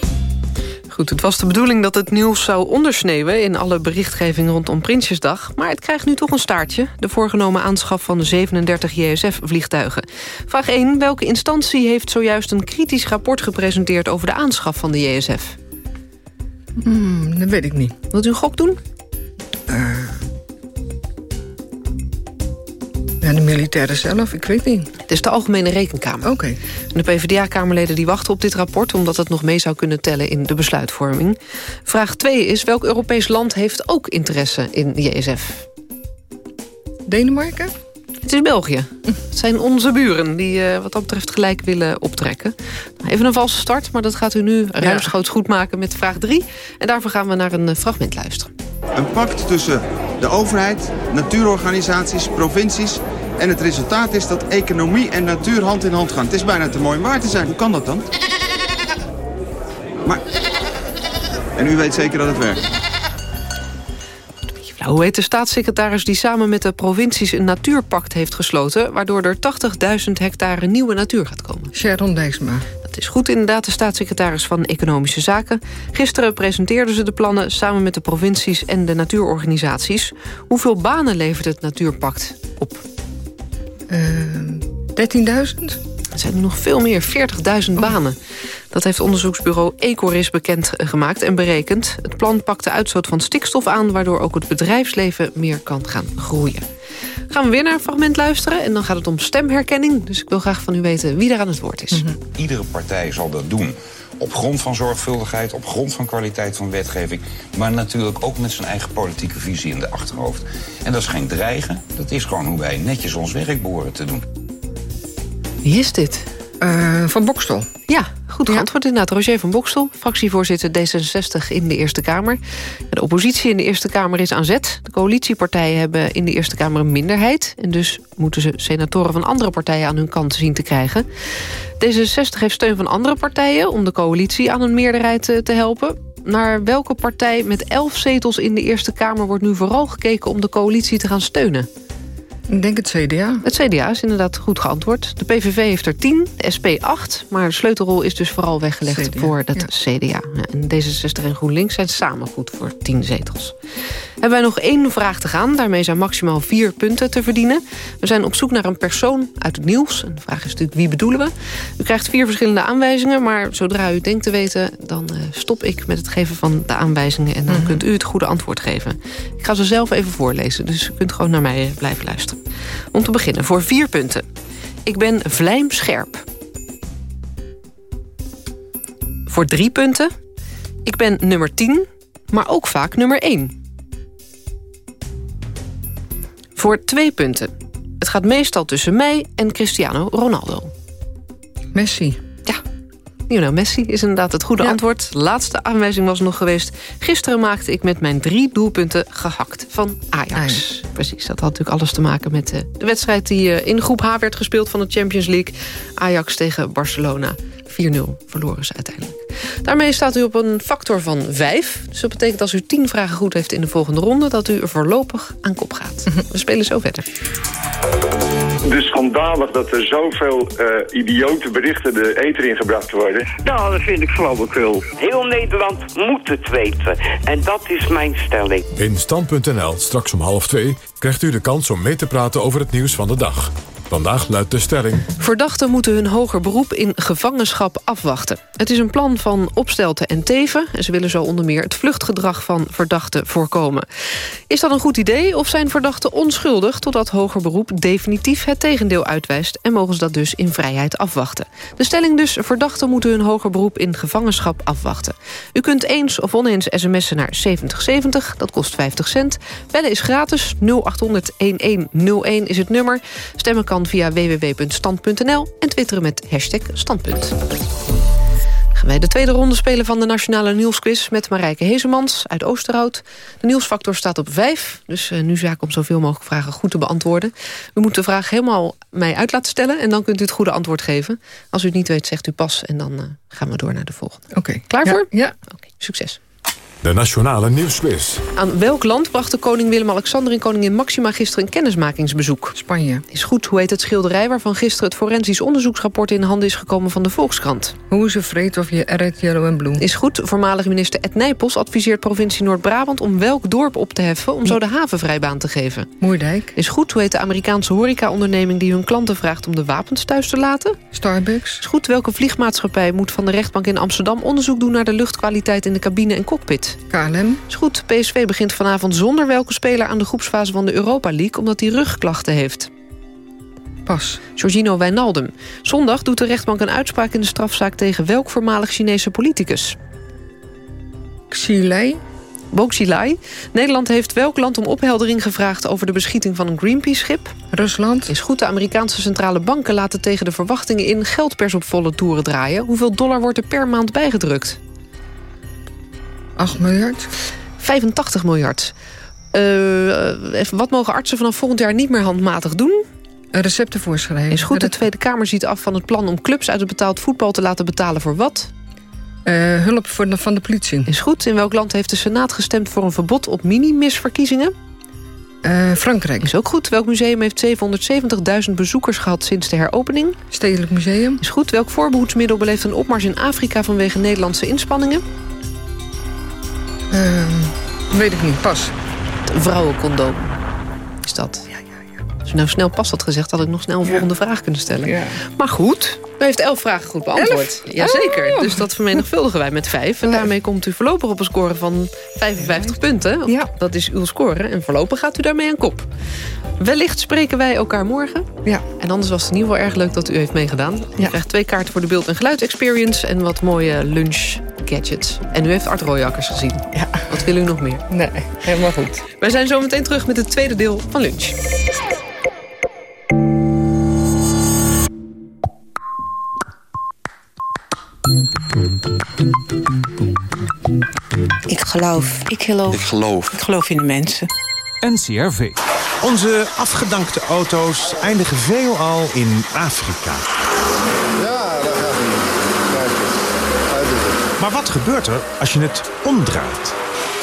Goed, het was de bedoeling dat het nieuws zou ondersneeuwen... in alle berichtgeving rondom Prinsjesdag. Maar het krijgt nu toch een staartje. De voorgenomen aanschaf van de 37 JSF-vliegtuigen. Vraag 1. Welke instantie heeft zojuist een kritisch rapport gepresenteerd... over de aanschaf van de JSF? Hmm, dat weet ik niet. Wilt u een gok doen? Ja, de militairen zelf, ik weet niet. Het is de Algemene Rekenkamer. Oké. De PvdA-kamerleden die wachten op dit rapport... omdat het nog mee zou kunnen tellen in de besluitvorming. Vraag 2 is, welk Europees land heeft ook interesse in de JSF? Denemarken? Het is België. Het zijn onze buren die eh, wat dat betreft gelijk willen optrekken. Nou, Even een valse start, maar dat gaat u nu ruimschoots goed maken met vraag 3. En daarvoor gaan we naar een eh, fragment luisteren. Een pact tussen de overheid, natuurorganisaties, provincies... en het resultaat is dat economie en natuur hand in hand gaan. Het is bijna te mooi om waar te zijn. Hoe kan dat dan? Maar... En u weet zeker dat het werkt? Nou, hoe heet de staatssecretaris die samen met de provincies een natuurpact heeft gesloten... waardoor er 80.000 hectare nieuwe natuur gaat komen? Sharon Dijksma. Dat is goed inderdaad, de staatssecretaris van Economische Zaken. Gisteren presenteerden ze de plannen samen met de provincies en de natuurorganisaties. Hoeveel banen levert het natuurpact op? Uh, 13.000? Het zijn er nog veel meer, 40.000 banen. Dat heeft onderzoeksbureau Ecoris bekend gemaakt en berekend. Het plan pakt de uitstoot van stikstof aan... waardoor ook het bedrijfsleven meer kan gaan groeien. Gaan we weer naar een fragment luisteren en dan gaat het om stemherkenning. Dus ik wil graag van u weten wie er aan het woord is. Iedere partij zal dat doen. Op grond van zorgvuldigheid, op grond van kwaliteit van wetgeving... maar natuurlijk ook met zijn eigen politieke visie in de achterhoofd. En dat is geen dreigen, dat is gewoon hoe wij netjes ons werk behoren te doen. Wie is dit? Uh, van Bokstel. Ja, goed geantwoord inderdaad. Roger van Bokstel, fractievoorzitter D66 in de Eerste Kamer. De oppositie in de Eerste Kamer is aan zet. De coalitiepartijen hebben in de Eerste Kamer een minderheid. En dus moeten ze senatoren van andere partijen aan hun kant zien te krijgen. D66 heeft steun van andere partijen om de coalitie aan een meerderheid te helpen. Naar welke partij met elf zetels in de Eerste Kamer wordt nu vooral gekeken om de coalitie te gaan steunen? Ik denk het CDA. Het CDA is inderdaad goed geantwoord. De PVV heeft er 10, de SP 8. Maar de sleutelrol is dus vooral weggelegd CDA, voor het CDA. Ja, en D66 en GroenLinks zijn samen goed voor 10 zetels. Hebben wij nog één vraag te gaan. Daarmee zijn maximaal vier punten te verdienen. We zijn op zoek naar een persoon uit het nieuws. En de vraag is natuurlijk wie bedoelen we. U krijgt vier verschillende aanwijzingen. Maar zodra u denkt te weten, dan uh, stop ik met het geven van de aanwijzingen. En dan mm. kunt u het goede antwoord geven. Ik ga ze zelf even voorlezen. Dus u kunt gewoon naar mij blijven luisteren. Om te beginnen, voor vier punten. Ik ben vlijmscherp. Voor drie punten. Ik ben nummer 10, maar ook vaak nummer 1. Voor twee punten. Het gaat meestal tussen mij en Cristiano Ronaldo. Messi. Ja, Lionel Messi is inderdaad het goede ja. antwoord. Laatste aanwijzing was nog geweest. Gisteren maakte ik met mijn drie doelpunten gehakt van Ajax. Ajax. Precies, dat had natuurlijk alles te maken met de, de wedstrijd... die in groep H werd gespeeld van de Champions League. Ajax tegen Barcelona. 4-0 verloren ze uiteindelijk. Daarmee staat u op een factor van 5. Dus dat betekent als u 10 vragen goed heeft in de volgende ronde... dat u er voorlopig aan kop gaat. We spelen zo verder. Dus schandalig dat er zoveel eh, idiote berichten de eter ingebracht worden. Nou, dat vind ik flauwekul. Heel Nederland moet het weten. En dat is mijn stelling. In Stand.nl, straks om half twee, krijgt u de kans om mee te praten over het nieuws van de dag. Vandaag luidt de stelling. Verdachten moeten hun hoger beroep in gevangenschap afwachten. Het is een plan van Opstelten en Teven... en ze willen zo onder meer het vluchtgedrag van verdachten voorkomen. Is dat een goed idee of zijn verdachten onschuldig... totdat hoger beroep definitief het tegendeel uitwijst... en mogen ze dat dus in vrijheid afwachten? De stelling dus, verdachten moeten hun hoger beroep in gevangenschap afwachten. U kunt eens of oneens sms'en naar 7070, dat kost 50 cent. Bellen is gratis, 0800-1101 is het nummer. Stemmen kan via www.stand.nl en twitteren met hashtag standpunt. Gaan wij de tweede ronde spelen van de Nationale Nieuwsquiz... met Marijke Hezemans uit Oosterhout. De nieuwsfactor staat op 5, dus uh, nu zaak om zoveel mogelijk vragen goed te beantwoorden. U moet de vraag helemaal mij uit laten stellen... en dan kunt u het goede antwoord geven. Als u het niet weet, zegt u pas en dan uh, gaan we door naar de volgende. Oké. Klaar Ja, voor? Ja. Oké, succes. De Nationale Nieuwsquiz. Aan welk land brachten koning Willem-Alexander en koningin Maxima gisteren een kennismakingsbezoek? Spanje. Is goed. Hoe heet het schilderij waarvan gisteren het forensisch onderzoeksrapport in handen is gekomen van de Volkskrant? Hoe is vreed of je red, yellow en blue? Is goed. Voormalig minister Ed Nijpels adviseert provincie Noord-Brabant om welk dorp op te heffen om zo de haven vrijbaan te geven? Moerdijk. Is goed. Hoe heet de Amerikaanse horeca-onderneming die hun klanten vraagt om de wapens thuis te laten? Starbucks. Is goed. Welke vliegmaatschappij moet van de rechtbank in Amsterdam onderzoek doen naar de luchtkwaliteit in de cabine en cockpit? KLM. Is goed. PSV begint vanavond zonder welke speler aan de groepsfase van de Europa League... omdat hij rugklachten heeft. Pas. Giorgino Wijnaldum. Zondag doet de rechtbank een uitspraak in de strafzaak... tegen welk voormalig Chinese politicus? Xilei. Boxilai. Nederland heeft welk land om opheldering gevraagd... over de beschieting van een Greenpeace-schip? Rusland. Is goed. De Amerikaanse centrale banken laten tegen de verwachtingen in... geldpers op volle toeren draaien. Hoeveel dollar wordt er per maand bijgedrukt? 8 miljard. 85 miljard. Uh, even, wat mogen artsen vanaf volgend jaar niet meer handmatig doen? Recepten voorschrijven. Is goed. De Tweede Kamer ziet af van het plan om clubs uit het betaald voetbal te laten betalen voor wat? Uh, hulp voor de, van de politie. Is goed. In welk land heeft de Senaat gestemd voor een verbod op mini-misverkiezingen? Uh, Frankrijk. Is ook goed. Welk museum heeft 770.000 bezoekers gehad sinds de heropening? Stedelijk Museum. Is goed. Welk voorbehoedsmiddel beleeft een opmars in Afrika vanwege Nederlandse inspanningen? Uh, weet ik niet. Pas. Het vrouwencondoom is dat. Ja, ja, ja. Als je nou snel pas had gezegd, had ik nog snel een volgende vraag kunnen stellen. Maar goed, u heeft elf vragen goed beantwoord. Elf? Jazeker. Oh. Dus dat vermenigvuldigen wij met vijf. En daarmee komt u voorlopig op een score van 55 punten. Ja. Dat is uw score. En voorlopig gaat u daarmee aan kop. Wellicht spreken wij elkaar morgen. Ja. En anders was het in ieder geval erg leuk dat u heeft meegedaan. U Ja. krijgt twee kaarten voor de beeld- en geluidsexperience... en wat mooie lunch gadgets. En u heeft Art Rooijakkers gezien. Ja. Wat wil u nog meer? Nee, helemaal goed. Wij zijn zo meteen terug met het tweede deel van lunch. Ik geloof. Ik geloof. Ik geloof. Ik geloof in de mensen. NCRV. Onze afgedankte auto's eindigen veelal in Afrika. Ja, daar gaat hij. Kijk eens. Hij doet het. Maar wat gebeurt er als je het omdraait?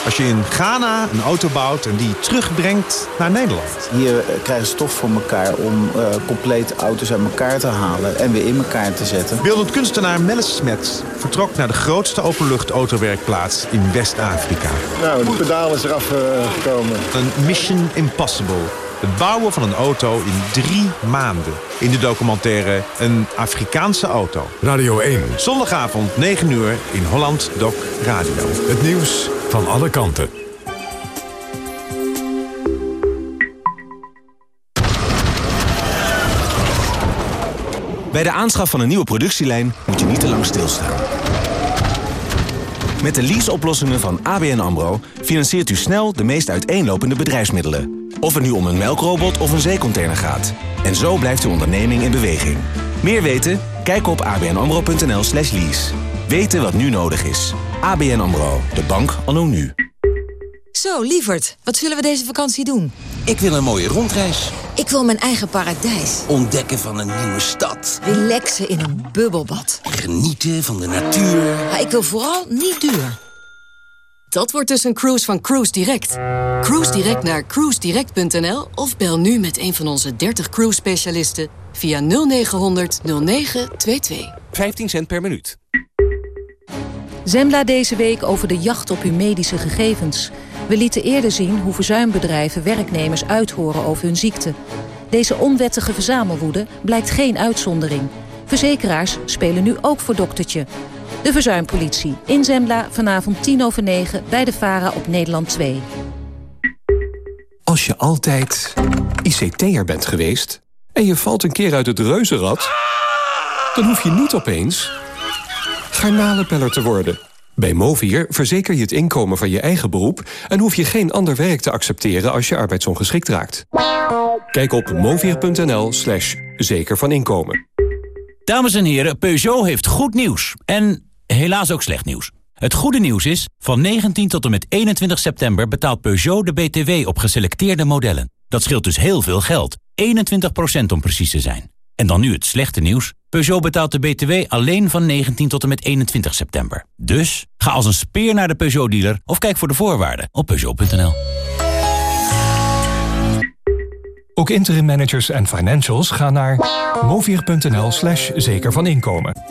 Als je in Ghana een auto bouwt en die terugbrengt naar Nederland. Hier eh, krijgen ze toch voor elkaar om uh, complete auto's uit elkaar te halen en weer in elkaar te zetten. Beeldend kunstenaar Melis Smet vertrok naar de grootste openluchtautowerkplaats in West-Afrika. Nou, de pedaal is eraf uh, gekomen. Een mission impossible. Het bouwen van een auto in drie maanden. In de documentaire Een Afrikaanse auto. Radio 1. Zondagavond 9 uur in Holland Doc Radio. Het nieuws van alle kanten. Bij de aanschaf van een nieuwe productielijn moet je niet te lang stilstaan. Met de leaseoplossingen van ABN AMRO financiert u snel de meest uiteenlopende bedrijfsmiddelen. Of het nu om een melkrobot of een zeecontainer gaat. En zo blijft uw onderneming in beweging. Meer weten? Kijk op abnamro.nl slash lease. Weten wat nu nodig is. ABN AMRO, de bank anno nu. Zo, lieverd, wat zullen we deze vakantie doen? Ik wil een mooie rondreis. Ik wil mijn eigen paradijs. Ontdekken van een nieuwe stad. Relaxen in een bubbelbad. Genieten van de natuur. Maar ik wil vooral niet duur. Dat wordt dus een cruise van Cruise Direct. Cruise Direct naar cruisedirect.nl of bel nu met een van onze 30 cruise specialisten via 0900 0922. 15 cent per minuut. Zembla deze week over de jacht op uw medische gegevens. We lieten eerder zien hoe verzuimbedrijven werknemers uithoren over hun ziekte. Deze onwettige verzamelwoede blijkt geen uitzondering. Verzekeraars spelen nu ook voor doktertje. De verzuimpolitie in Zembla vanavond 10 over 9 bij de VARA op Nederland 2. Als je altijd ICT'er bent geweest en je valt een keer uit het reuzenrad... dan hoef je niet opeens garnalenpeller te worden. Bij Movier verzeker je het inkomen van je eigen beroep... en hoef je geen ander werk te accepteren als je arbeidsongeschikt raakt. Kijk op movier.nl slash zeker van inkomen. Dames en heren, Peugeot heeft goed nieuws. En helaas ook slecht nieuws. Het goede nieuws is, van 19 tot en met 21 september betaalt Peugeot de BTW op geselecteerde modellen. Dat scheelt dus heel veel geld. 21% om precies te zijn. En dan nu het slechte nieuws. Peugeot betaalt de BTW alleen van 19 tot en met 21 september. Dus ga als een speer naar de Peugeot-dealer of kijk voor de voorwaarden op Peugeot.nl. Ook interim managers en financials gaan naar movier.nl slash zeker van inkomen.